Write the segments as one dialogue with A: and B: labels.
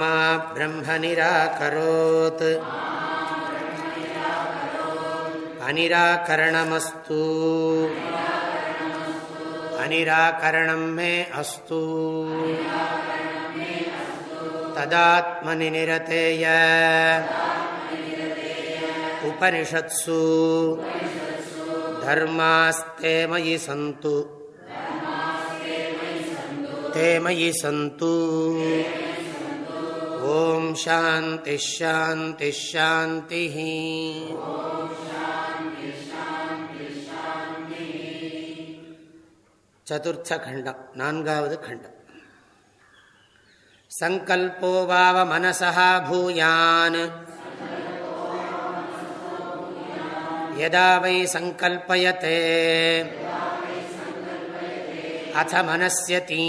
A: मा ब्रह्म निराकरोत् अनिराकरणमस्तु अनिराकरणं मे अस्तु तदात्मनि निरतेय उपनिषत्सु धर्मास्ते मयि सन्तु ते मयि सन्तु ॐ शान्तिश्शान्तिश्शान्तिः चतुर्थखण्डम् नान्गावद् खण्डम् सङ्कल्पो वाव मनसः भूयान् यदा वै सङ्कल्पयते अथ मनस्यति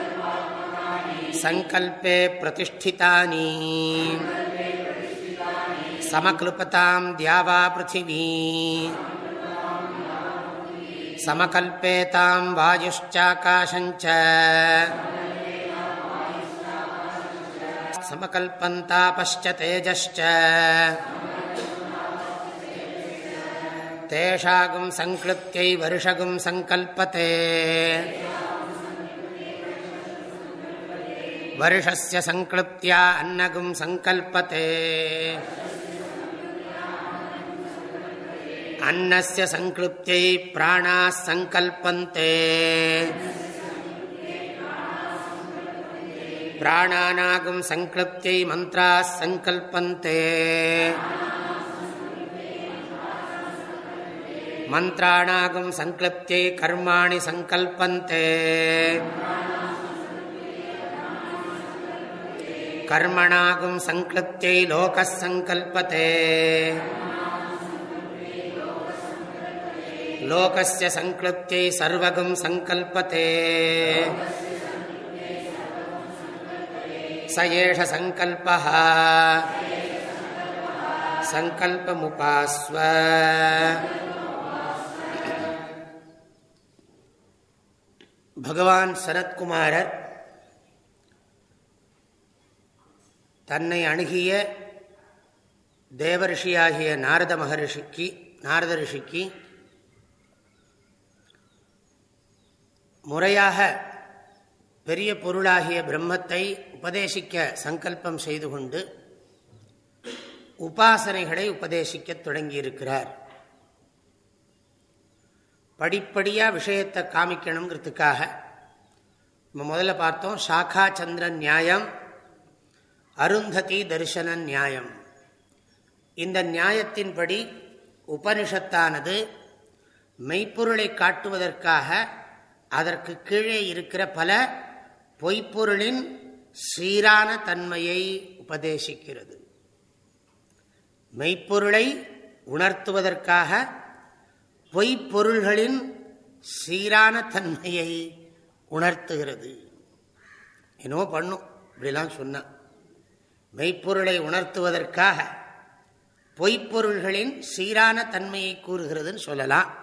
A: सङ्कल्पे प्रतिष्ठितानि समक्लुपतां द्यावा पृथिवी समकल्पेतां वायुश्चाकाशञ्च समकल्पन्तापश्च तेजश्च तेषागुं सङ्क्लृत्यै वर्षगुं सङ्कल्पते வருஷஸ்ய சங்கிருப்தியா அன்னகும் சங்கல்பத்தே. அன்னஸ்ய சங்கிருப்தியை பிராணா சங்கல்பந்தே. பிராணானாகும் சங்கிருப்தியை மந்திரா சங்கல்பந்தே. மந்திராணாகும் சங்கிருப்தியை கர்மாணி சங்கல்பந்தே. कर्मणागुं सङ्क्लृत्यै लोकः सङ्कल्पते लोकस्य सङ्क्लृत्यै सर्वगुं सङ्कल्पते स एष सङ्कल्पः सङ्कल्पमुपास्व பகவான் சரத்குமாரர் தன்னை அணுகிய தேவரிஷியாகிய நாரத மகரிஷிக்கு நாரத ரிஷிக்கு முறையாக பெரிய பொருளாகிய பிரம்மத்தை உபதேசிக்க சங்கல்பம் செய்து கொண்டு உபாசனைகளை உபதேசிக்க தொடங்கியிருக்கிறார். படிப்படியாக விஷயத்தை காமிக்கணுங்கிறதுக்காக நம்ம முதல்ல பார்த்தோம் சாக்கா சந்திர நியாயம் அருந்ததி தரிசன நியாயம். இந்த நியாயத்தின்படி உபனிஷத்தானது மெய்ப்பொருளை காட்டுவதற்காக அதற்கு கீழே இருக்கிற பல பொய்ப்பொருளின் சீரான தன்மையை உபதேசிக்கிறது. மெய்ப்பொருளை உணர்த்துவதற்காக பொய்ப்பொருள்களின் சீரான தன்மையை உணர்த்துகிறது. என்னவோ பண்ணும் இப்படிலாம் சொன்னான் மெய்ப்பொருளை உணர்த்துவதற்காக பொய்ப்பொருள்களின் சீரான தன்மையை கூறுகிறதுன்னு சொல்லலாம்.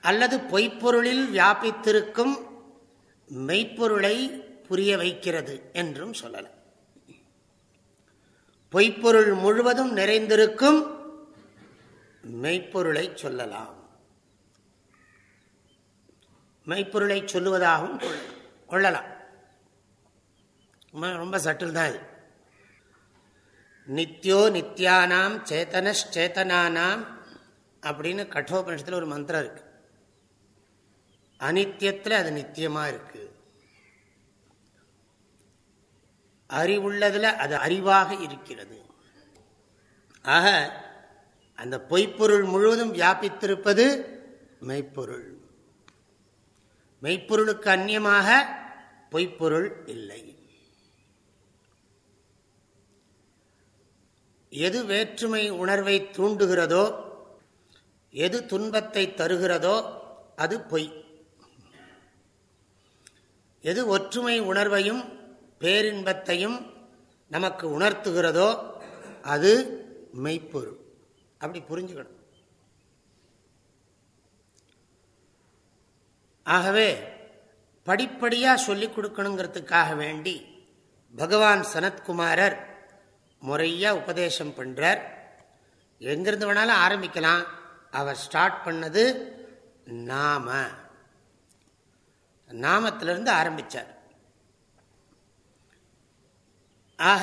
A: அல்லது பொய்ப்பொருளில் வியாபித்திருக்கும் மெய்ப்பொருளை புரிய வைக்கிறது என்றும் சொல்லலாம். பொய்ப்பொருள் முழுவதும் நிறைந்திருக்கும் மெய்ப்பொருளை சொல்லலாம். மெய்ப்பொருளை சொல்லுவதாகவும் கொள்ளலாம். ரொம்ப சட்டில் தான் இது. நித்யோ நித்யானாம் சேத்தனச்சேதனானாம் அப்படின்னு கட்டோபனிஷத்தில் ஒரு மந்திரம் இருக்கு. அனித்தியத்தில் அது நித்தியமாக இருக்கு. அறிவுள்ளதில் அது அறிவாக இருக்கிறது. ஆக அந்த பொய்ப்பொருள் முழுவதும் வியாபித்திருப்பது மெய்ப்பொருள். மெய்ப்பொருளுக்கு அந்நியமாக பொய்ப்பொருள் இல்லை. எது வேற்றுமை உணர்வை தூண்டுகிறதோ எது துன்பத்தை தருகிறதோ அது பொய். எது ஒற்றுமை உணர்வையும் பேரின்பத்தையும் நமக்கு உணர்த்துகிறதோ அது மெய்ப்பொருள். அப்படி புரிஞ்சுக்கணும். ஆகவே படிப்படியாக சொல்லிக் கொடுக்கணுங்கிறதுக்காக வேண்டி பகவான் சனத்குமாரர் முறையாக உபதேசம் பண்ணுறார் எங்கிருந்து வேணாலும் ஆரம்பிக்கலாம். அவர் ஸ்டார்ட் பண்ணது நாம. நாமத்திலிருந்து ஆரம்பித்தார் ஆக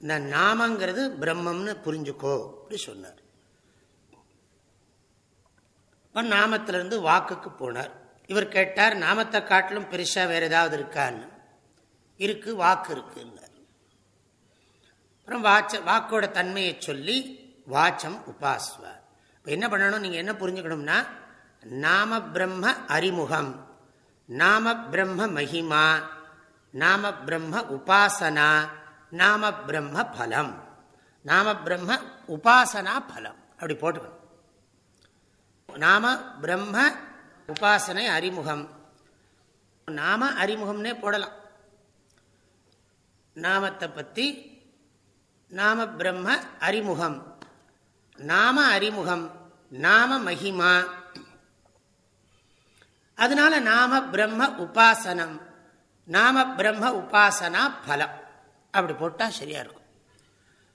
A: இந்த நாமங்கிறது பிரம்மம்னு புரிஞ்சுக்கோ அப்படி சொன்னார். நாமத்திலிருந்து வாக்குக்கு போனார். இவர் கேட்டார் நாமத்தை காட்டிலும் பெருசாக வேறு ஏதாவது இருக்கான்னு. இருக்கு வாக்கு இருக்குன்னு. அப்புறம் வாச்ச வாக்கோட தன்மையை சொல்லி வாச்சம் உபாஸ்வ. இப்போ என்ன பண்ணணும்? நீங்கள் என்ன புரிஞ்சுக்கணும்னா நாம பிரம்ம அறிமுகம் நாம பிரம்ம மகிமா நாம பிரம்ம உபாசனா நாம பிரம்ம பலம் நாம பிரம்ம உபாசனா பலம். அப்படி போட்டுக்கணும். நாம பிரம்ம உபாசனை அறிமுகம். நாம அறிமுகம்னே போடலாம். நாமத்தை பற்றி நாம பிரம்ம அறிமுகம். நாம அறிமுகம் நாம மகிமா. அதனால நாம பிரம்ம உபாசனம் நாம பிரம்ம உபாசனா பலம். அப்படி போட்டால் சரியா இருக்கும்.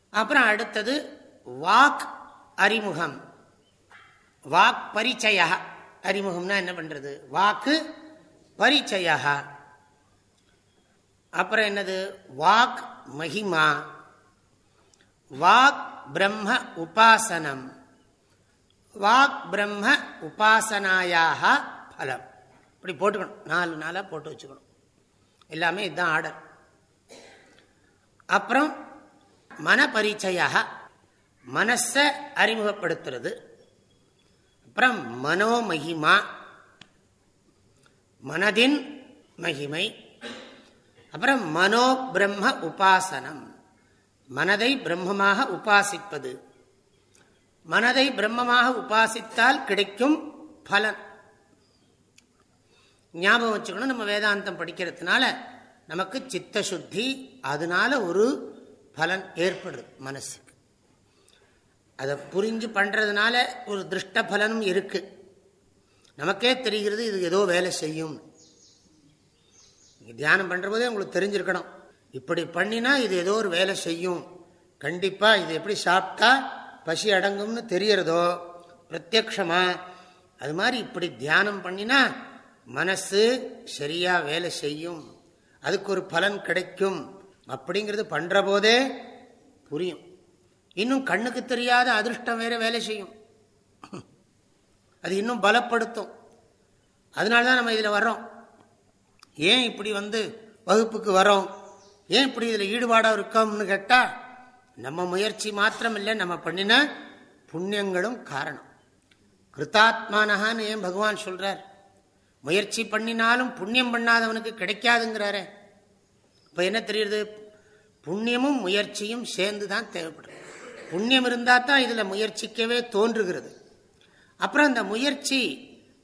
A: அப்புறம் அடுத்தது வாக் அறிமுகம். வாக் பரிச்சய. அறிமுகம்னா என்ன பண்றது? வாக்கு பரிச்சய. அப்புறம் என்னது? வாக் மகிமா. வாக் பிரம்ம உபாசனம். வாக் பிரம்ம உபாசனாயாக பலம். இப்படி போட்டுக்கணும். நாலு நாளாக போட்டு வச்சுக்கணும். எல்லாமே இதுதான் ஆர்டர். அப்புறம் மன பரிச்சய மனசை அறிமுகப்படுத்துறது. அப்புறம் மனோமகிமா மனதின் மகிமை. அப்புறம் மனோ பிரம்ம உபாசனம். மனதை பிரம்மமாக உபாசிப்பது. மனதை பிரம்மமாக உபாசித்தால் கிடைக்கும் பலன். ஞாபகம் வச்சுக்கணும் நம்ம வேதாந்தம் படிக்கிறதுனால நமக்கு சித்த சுத்தி அதனால ஒரு பலன் ஏற்படுது மனசுக்கு. அதை புரிஞ்சு பண்றதுனால ஒரு திருஷ்ட பலனும் இருக்கு. நமக்கே தெரிகிறது இது ஏதோ வேலை செய்யும். தியானம் பண்ணுற போதே உங்களுக்கு தெரிஞ்சிருக்கணும். இப்படி பண்ணினா இது ஏதோ ஒரு வேலை செய்யும். கண்டிப்பா இது எப்படி சாப்பிட்டா பசி அடங்கும்னு தெரியறதோ? பிரத்யக்ஷமா? அது மாதிரி இப்படி தியானம் பண்ணினா மனசு சரியா வேலை செய்யும். அதுக்கு ஒரு பலன் கிடைக்கும். அப்படிங்கிறது பண்ற போதே புரியும். இன்னும் கண்ணுக்கு தெரியாத அதிர்ஷ்டம் வேற வேலை செய்யும். அது இன்னும் பலப்படுத்தும். அதனால தான் நம்ம இதில் வர்றோம். ஏன் இப்படி வந்து வகுப்புக்கு வரோம் ஏன் இப்படி இதில் ஈடுபாடாக இருக்கோம்னு கேட்டால் நம்ம முயற்சி மாத்திரம் இல்லை நம்ம பண்ணின புண்ணியங்களும் காரணம். கிருத்தாத்மானஹான்னு ஏன் பகவான் சொல்றார்? முயற்சி பண்ணினாலும் புண்ணியம் பண்ணாதவனுக்கு கிடைக்காதுங்கிறாரே. இப்போ என்ன தெரியுது? புண்ணியமும் முயற்சியும் சேர்ந்து தான் தேவைப்படுது புண்ணியம் இருந்தால் தான் இதில் முயற்சிக்கவே தோன்றுகிறது. அப்புறம் அந்த முயற்சி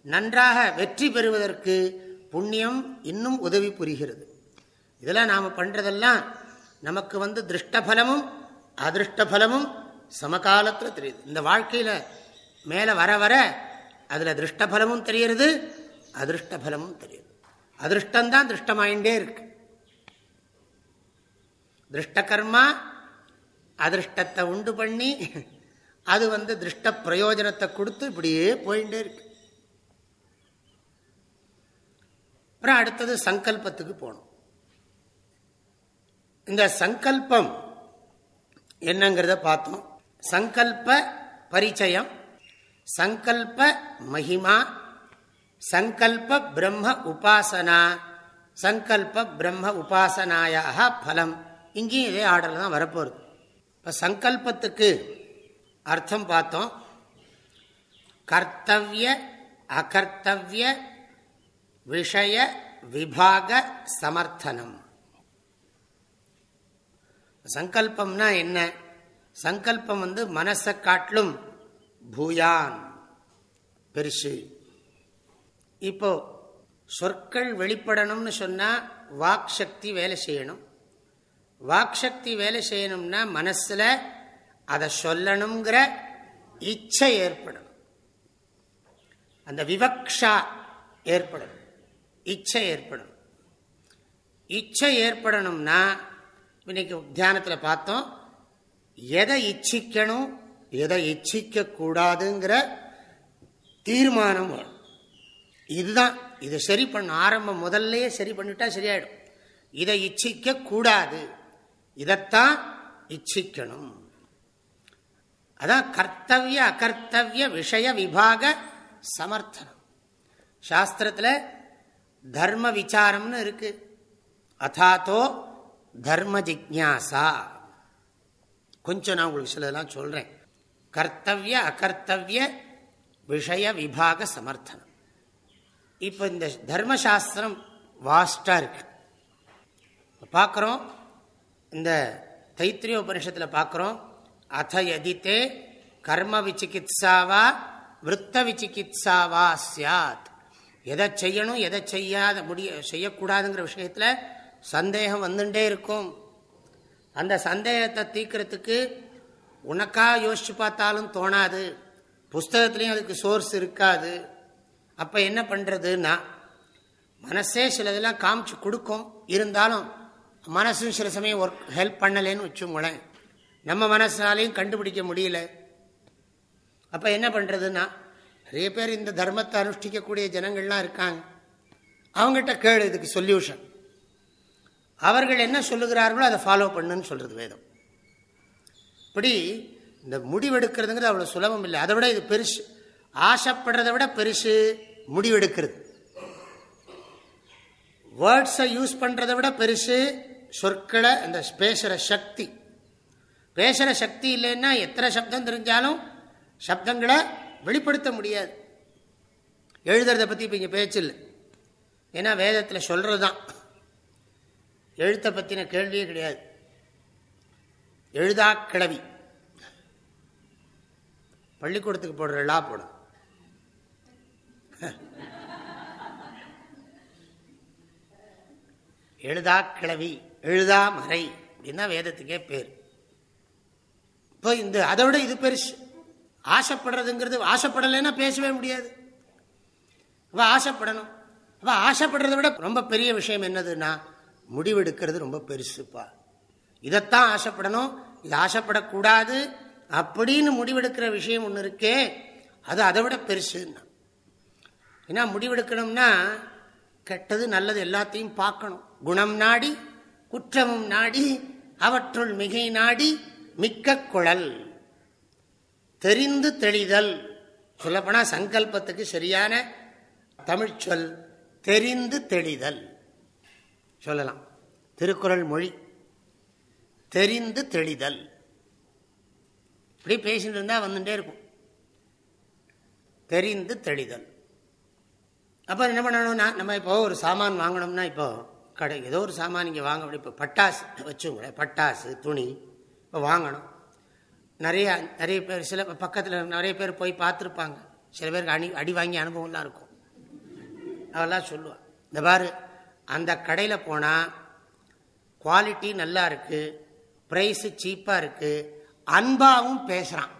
A: நன்றாக வெற்றி பெறுவதற்கு புண்ணியம் இன்னும் உதவி புரிகிறது. இதெல்லாம் நாம் பண்ணுறதெல்லாம் நமக்கு வந்து திருஷ்டபலமும் அதிருஷ்டபலமும் சமகாலத்தில் தெரியுது. இந்த வாழ்க்கையில் மேலே வர வர அதில் திருஷ்டபலமும் தெரியுது அதிருஷ்டபலமும் தெரியுது. அதிருஷ்டம்தான் திருஷ்டமாயிண்டே இருக்கு. திருஷ்டகர்மா அதிருஷ்டத்தை உண்டு பண்ணி அது வந்து திருஷ்ட பிரயோஜனத்தை கொடுத்து இப்படியே போயிட்டே இருக்கு. அப்புறம் அடுத்தது சங்கல்பத்துக்கு போகணும். இந்த சங்கல்பம் என்னங்கிறத பார்த்தோம். சங்கல்ப பரிச்சயம் சங்கல்ப மகிமா சங்கல்ப பிரம்ம உபாசனா சங்கல்ப பிரம்ம உபாசனாயாக பலம். இங்கேயும் இதே ஆர்டர் தான் வரப்போகுது இப்போ சங்கல்பத்துக்கு அர்த்தம் பார்த்தோம். கர்த்தவிய அகர்த்தவிய விஷய விபாக சமர்த்தனம். சங்கல்பம்னா என்ன? சங்கல்பம் வந்து மனசை காட்டிலும் பூயான் பெருசு. இப்போ சொற்கள் வெளிப்படணும்னு சொன்னால் வாக் சக்தி வேலை செய்யணும். வாக் சக்தி வேலை செய்யணும்னா மனசில் அதை சொல்லணுங்கிற இச்சை ஏற்படும் அந்த விவக்ஷா ஏற்படும் இச்சை ஏற்படும் இச்சை ஏற்படணும்னா இன்னைக்கு தியானத்தில் பார்த்தோம் எதை இச்சிக்கணும் எதை இச்சிக்க கூடாதுங்கிற தீர்மானம் வரும் இதுதான் இதை சரி பண்ண ஆரம்பம் முதல்லையே சரி பண்ணிட்டா சரியாயிடும். இதை இச்சிக்க கூடாது. இதைத்தான் இச்சிக்கணும். அதான் கர்த்தவிய அகர்த்தவிய விஷய விபாக சமர்த்தனம். சாஸ்திரத்தில் தர்ம விசாரம்னு இருக்கு. அதாத்தோ தர்ம ஜிக்யாசா. கொஞ்சம் நான் உங்களுக்கு சிலதெல்லாம் சொல்கிறேன் கர்த்தவிய அகர்த்தவிய விஷய விபாக சமர்த்தனம். இப்போ இந்த தர்மசாஸ்திரம் வாஸ்டாக இருக்கு. பார்க்குறோம் இந்த தைத்திரிய உபனிஷத்தில் பார்க்குறோம் அத எதித்தே கர்ம விசிகித்சாவா விற்த்த விசிகித்சாவா சாத். எதை செய்யணும் எதை செய்யாத முடிய செய்யக்கூடாதுங்கிற விஷயத்தில் சந்தேகம் வந்துட்டே இருக்கும். அந்த சந்தேகத்தை தீக்கிறதுக்கு உனக்கா யோசிச்சு பார்த்தாலும் தோணாது. புஸ்தகத்துலேயும் அதுக்கு சோர்ஸ் இருக்காது. அப்போ என்ன பண்ணுறதுன்னா மனசே சில இதெல்லாம் காமிச்சு கொடுக்கும். இருந்தாலும் மனசும் சில சமயம் ஒர்க் ஹெல்ப் பண்ணலேன்னு வச்சுங்களேன் நம்ம மனசாலையும் கண்டுபிடிக்க முடியல. அப்போ என்ன பண்ணுறதுன்னா நிறைய பேர் இந்த தர்மத்தை அனுஷ்டிக்கக்கூடிய ஜனங்கள்லாம் இருக்காங்க. அவங்ககிட்ட கேளு இதுக்கு சொல்யூஷன் அவர்கள் என்ன சொல்லுகிறார்களோ அதை ஃபாலோ பண்ணுன்னு சொல்கிறது வேதம். இப்படி இந்த முடிவெடுக்கிறதுங்கிறது அவ்வளோ சுலபம் இல்லை. அதை விட இது பெருசு. ஆசைப்படுறதை விட பெருசு முடிவெடுக்கிறது. வேர்ட்ஸை யூஸ் பண்ணுறதை விட பெருசு சொற்களை இந்த பேசுகிற சக்தி. பேசுகிற சக்தி இல்லைன்னா எத்தனை சப்தம் தெரிஞ்சாலும் சப்தங்களை வெளிப்படுத்த முடியாது. எழுதுறதை பற்றி இப்போ இங்கே பேச்சு இல்லை. ஏன்னா வேதத்தில் சொல்கிறது தான் எழுத்தை பற்றின கேள்வியே கிடையாது. எழுதா கிளவி பள்ளிக்கூடத்துக்கு போடுற லா போடும் எழுதா கிளவி எழுதா மறை அப்படின்னா வேதத்துக்கே பேர். இப்போ இந்த அதை விட இது பெருசு. ஆசைப்படுறதுங்கிறது ஆசைப்படலைன்னா பேசவே முடியாது. அப்போ ஆசைப்படணும். அப்போ ஆசைப்படுறத விட ரொம்ப பெரிய விஷயம் என்னதுன்னா முடிவெடுக்கிறது ரொம்ப பெருசுப்பா. இதைத்தான் ஆசைப்படணும். இது ஆசைப்படக்கூடாது. அப்படின்னு முடிவெடுக்கிற விஷயம் ஒன்று இருக்கே அது அதை விட பெருசுன்னா. ஏன்னா முடிவெடுக்கணும்னா கெட்டது நல்லது எல்லாத்தையும் பார்க்கணும். குணம் நாடி குற்றமும் நாடி அவற்றுள் மிகை நாடி மிக்க குழல். தெரிந்து தெளிதல். சொல்லப்போனா சங்கல்பத்துக்கு சரியான தமிழ் சொல் தெரிந்து தெளிதல். சொல்லலாம். திருக்குறள் மொழி தெரிந்து தெளிதல். இப்படி பேசிட்டு இருந்தால் வந்துட்டே இருக்கும். தெரிந்து தெளிதல். அப்போ என்ன பண்ணணும்னா நம்ம இப்போ ஒரு சாமான் வாங்கணும்னா இப்போ கடை ஏதோ ஒரு சாமான் இங்கே வாங்க இப்போ பட்டாசு வச்சுங்களேன் பட்டாசு துணி இப்போ வாங்கணும். நிறைய நிறைய பேர் சில பக்கத்தில் நிறைய பேர் போய் பார்த்துருப்பாங்க. சில பேருக்கு அடி அடி வாங்கி அனுபவம்லாம் இருக்கும். அதெல்லாம் சொல்லுவாள் இந்த பாரு அந்த கடையில் போனால் குவாலிட்டி நல்லா இருக்குது ப்ரைஸு சீப்பாக இருக்குது அன்பாகவும் பேசுகிறான்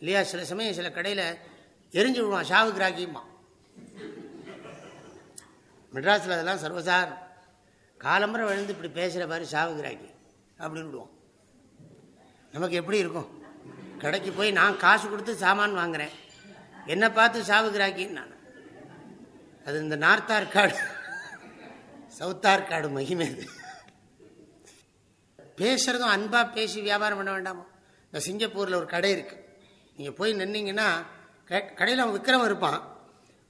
A: இல்லையா? சில சமயம் சில கடையில் எரிஞ்சு விடுவான் ஷாவு கிராக்கியுமா மெட்ராஸில் அதெல்லாம் சர்வசாரம் காலம்புரை விழுந்து இப்படி பேசுகிற மாதிரி ஷாவு கிராக்கி அப்படின்னு விடுவோம் நமக்கு எப்படி இருக்கும்? கடைக்கு போய் நான் காசு கொடுத்து சாமான் வாங்குறேன். என்னை பார்த்து சாவு கிராக்கின்னு நான் அது இந்த நார்த் ஆர்காடு சவுத் ஆர்காடு மகிமை அது. பேசுறதும் அன்பா பேசி வியாபாரம் பண்ண வேண்டாமோ? இந்த சிங்கப்பூரில் ஒரு கடை இருக்கு. நீங்கள் போய் நின்னீங்கன்னா கடையில் அவன் விற்கிறவன் இருப்பான்.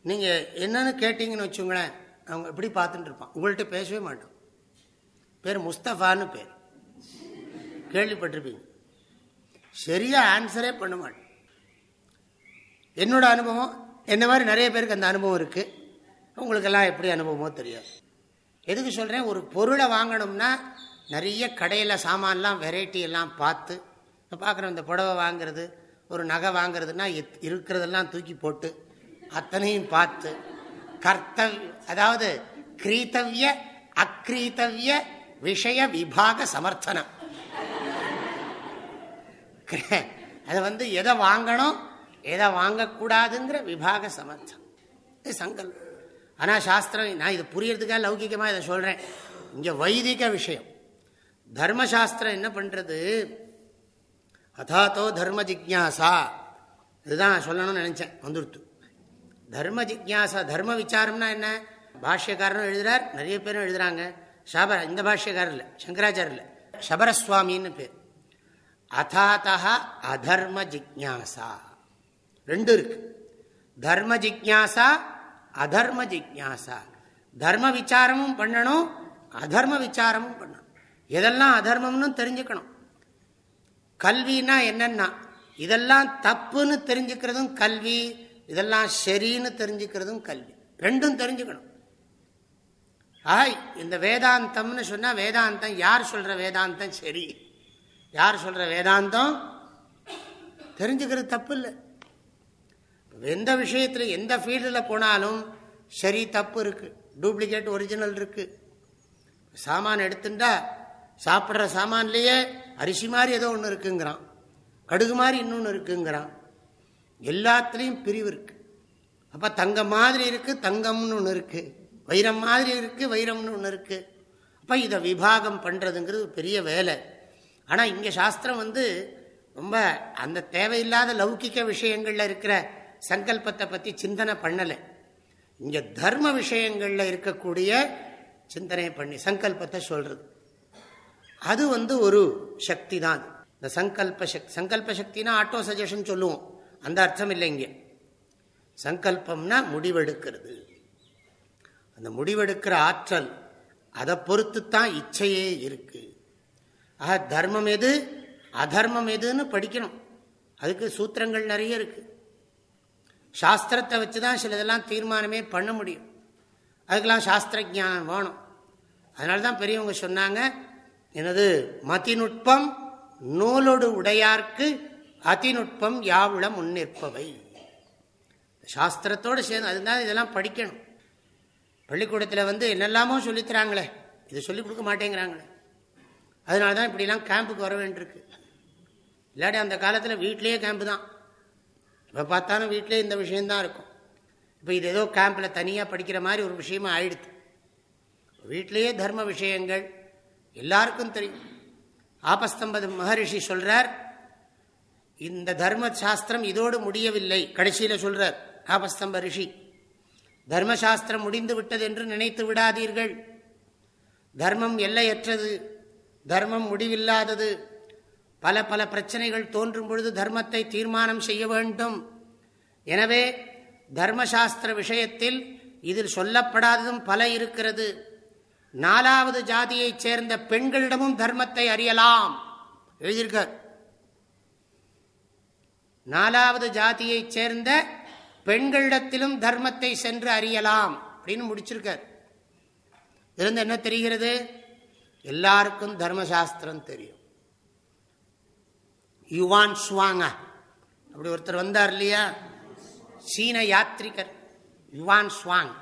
A: நீங்கள் என்னன்னு கேட்டீங்கன்னு வச்சுங்களேன் அவங்க எப்படி பார்த்துட்டு இருப்பான். உங்கள்கிட்ட பேசவே மாட்டோம். பேர் முஸ்தஃபான்னு பேர். கேள்விப்பட்டிருப்பீங்க. சரியா ஆன்சரே பண்ண மாட்டேன் என்னோட அனுபவம் என்ன மாதிரி நிறைய பேருக்கு அந்த அனுபவம் இருக்குது உங்களுக்கெல்லாம் எப்படி அனுபவமோ தெரியாது. எதுக்கு சொல்கிறேன் ஒரு பொருளை வாங்கணும்னா நிறைய கடையில் சாமான்லாம் வெரைட்டி எல்லாம் பார்த்து பார்க்குறோம் இந்த புடவை வாங்கிறது ஒரு நகை வாங்கிறதுனா இருக்கிறதெல்லாம் தூக்கி போட்டு அத்தனையும் பார்த்து கர்த்தவ் அதாவது கிரீத்தவிய அக்ரீத்தவிய விஷய விபாக சமர்த்தனம். அதை வந்து எதை வாங்கணும் எதை வாங்கக்கூடாதுங்கிற விபாக சமர்த்தம் சங்கல்பம் ஆனால் சாஸ்திரம் நான் இது புரியறதுக்காக லௌகிகமாக இதை சொல்கிறேன் இங்கே வைதிக விஷயம். தர்மசாஸ்திரம் என்ன பண்ணுறது அதாத்தோ தர்ம ஜிக்யாசா. இதுதான் சொல்லணும்னு நினச்சேன் வந்துடுத்து. தர்ம ஜிக்யாசா தர்ம விசாரம்னா என்ன? பாஷ்யக்காரனும் எழுதுறார் நிறைய பேரும் எழுதுறாங்க. ஷாபர இந்த பாஷ்யக்காரர் இல்லை சங்கராச்சாரர் இல்லை. சபரசுவாமின்னு பேர். அதாத்தா அதர்ம ஜிக்யாசா. ரெண்டு இருக்கு. தர்ம ஜிக்யாசா அதர்ம ஜிக்யாசா. தர்ம விசாரமும் பண்ணணும் அதர்ம விசாரமும் பண்ணணும். எதெல்லாம் அதர்மம்னு தெரிஞ்சுக்கணும். கல்வின்னா என்னன்னா இதெல்லாம் தப்புன்னு தெரிஞ்சுக்கிறதும் கல்வி இதெல்லாம் சரின்னு தெரிஞ்சுக்கிறதும் கல்வி. ரெண்டும் தெரிஞ்சுக்கணும். ஆய் இந்த வேதாந்தம்னு சொன்னால் வேதாந்தம் யார் சொல்கிற வேதாந்தம் சரி? யார் சொல்கிற வேதாந்தம்? தெரிஞ்சுக்கிறது தப்பு இல்லை. எந்த விஷயத்தில் எந்த ஃபீல்டில் போனாலும் சரி தப்பு இருக்கு. டூப்ளிகேட் ஒரிஜினல் இருக்கு. சாமான் எடுத்துட்டா சாப்பிட்ற சாமான்லேயே அரிசி மாதிரி ஏதோ ஒன்று இருக்குங்கிறான். கடுகு மாதிரி இன்னொன்று இருக்குங்கிறான். எல்லாத்துலேயும் பிரிவு இருக்கு. அப்போ தங்கம் மாதிரி இருக்கு தங்கம்னு ஒன்று இருக்கு. வைரம் மாதிரி இருக்கு வைரம்னு ஒன்று இருக்கு. அப்போ இதை விபாகம் பண்ணுறதுங்கிறது பெரிய வேலை. ஆனால் இங்கே சாஸ்திரம் வந்து ரொம்ப அந்த தேவையில்லாத லௌகிக்க விஷயங்களில் இருக்கிற சங்கல்பத்தை பற்றி சிந்தனை பண்ணலை. இங்கே தர்ம விஷயங்களில் இருக்கக்கூடிய சிந்தனை பண்ணி சங்கல்பத்தை சொல்றது. அது வந்து ஒரு சக்தி தான். இந்த சங்கல்ப சக்தி சங்கல்ப சக்தினா ஆட்டோ சஜஷன் சொல்லுவோம். அந்த அர்த்தம் இல்லை இங்கே. சங்கல்பம்னா முடிவெடுக்கிறது. அந்த முடிவெடுக்கிற ஆற்றல் அதை பொறுத்து தான் இச்சையே இருக்கு. ஆக தர்மம் எது? அதர்மம் எதுன்னு படிக்கணும். அதுக்கு சூத்திரங்கள் நிறைய இருக்குது சாஸ்திரத்தை வச்சு தான் சிலதெல்லாம் தீர்மானமே பண்ண முடியும். அதுக்கெல்லாம் சாஸ்திர ஜானம் வேணும். அதனால தான் பெரியவங்க சொன்னாங்க எனது மதிநுட்பம் நூலோடு உடையார்க்கு அதிநுட்பம் யாவுளம் முன்னிற்பவை. சாஸ்திரத்தோடு சேர்ந்து அதுதான் இதெல்லாம் படிக்கணும். பள்ளிக்கூடத்தில் வந்து என்னெல்லாமோ சொல்லித்தராங்களே இதை சொல்லிக் கொடுக்க மாட்டேங்கிறாங்களே. அதனால தான் இப்படிலாம் கேம்புக்கு வர வேண்டியிருக்கு. இல்லாட்டி அந்த காலத்தில் வீட்லேயே கேம்பு தான். இப்போ பார்த்தாலும் வீட்டிலே இந்த விஷயந்தான் இருக்கும். இப்போ இது ஏதோ கேம்பில் தனியாக படிக்கிற மாதிரி ஒரு விஷயமா ஆயிடுது. வீட்டிலேயே தர்ம விஷயங்கள் எல்லாருக்கும் தெரியும். ஆபஸ்தம்பது மகரிஷி சொல்கிறார் இந்த தர்ம சாஸ்திரம் இதோடு முடியவில்லை. கடைசியில் சொல்கிறார் ஆபஸ்தம்ப ரிஷி தர்மசாஸ்திரம் முடிந்து விட்டது என்று நினைத்து விடாதீர்கள். தர்மம் எல்லையற்றது. தர்மம் முடிவில்லாதது. பல பல பிரச்சனைகள் தோன்றும் பொழுது தர்மத்தை தீர்மானம் செய்ய வேண்டும். எனவே தர்மசாஸ்திர விஷயத்தில் இதில் சொல்லப்படாததும் பல இருக்கிறது. நாலாவது ஜாதியைச் சேர்ந்த பெண்களிடமும் தர்மத்தை அறியலாம். எழுதியிருக்க. நாலாவது ஜாதியைச் சேர்ந்த பெண்களிடத்திலும் தர்மத்தை சென்று அறியலாம் அப்படின்னு முடிச்சிருக்கார் இருந்து என்ன தெரிகிறது? எல்லாருக்கும் தர்மசாஸ்திரம் தெரியும். Yuan Chwang. அப்படி ஒருத்தர் வந்தார் இல்லையா? சீன யாத்திரிகர் யுவான் சுவாங்.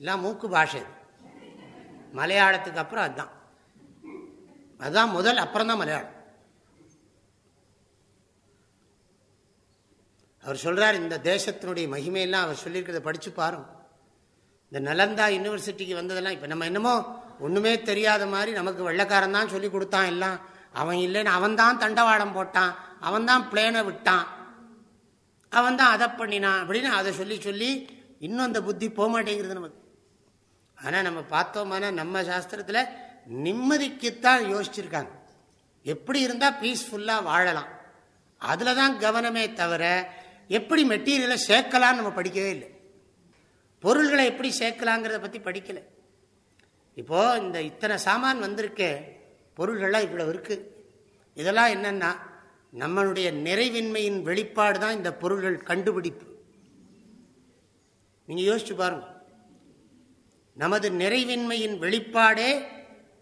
A: எல்லாம் மூக்கு பாஷை மலையாளத்துக்கு அப்புறம் அதுதான். அதுதான் முதல் அப்புறம் தான் மலையாளம். அவர் சொல்றார் இந்த தேசத்தினுடைய மகிமையெல்லாம் அவர் சொல்லியிருக்கிறத படிச்சு பாருங்க. இந்த நலந்தா யூனிவர்சிட்டிக்கு வந்ததெல்லாம் இப்போ நம்ம என்னமோ ஒன்றுமே தெரியாத மாதிரி நமக்கு வெள்ளக்காரன் தான் சொல்லி கொடுத்தான் எல்லாம். அவன் இல்லைன்னு அவன்தான் தண்டவாளம் போட்டான். அவன்தான் பிளேனை விட்டான். அவன் தான் அதை பண்ணினான் அப்படின்னு அதை சொல்லி சொல்லி இன்னும் அந்த புத்தி போக மாட்டேங்கிறது நமக்கு. ஆனால் நம்ம பார்த்தோம்னா நம்ம சாஸ்திரத்தில் நிம்மதிக்குத்தான் யோசிச்சிருக்காங்க. எப்படி இருந்தால் பீஸ்ஃபுல்லாக வாழலாம். அதில் தான் கவனமே தவிர எப்படி மெட்டீரியலை சேர்க்கலாம்னு நம்ம படிக்கவே இல்லை. பொருள்களை எப்படி சேர்க்கலாங்கிறத பற்றி படிக்கலை. இப்போது இந்த இத்தனை சாமான் வந்திருக்கே பொருள்கள்லாம் இவ்வளோ இருக்குது இதெல்லாம் என்னென்னா நம்மளுடைய நிறைவின்மையின் வெளிப்பாடு தான் இந்த பொருள்கள் கண்டுபிடிப்பு. நீங்கள் யோசிச்சு பாருங்க. நமது நிறைவின்மையின் வெளிப்பாடே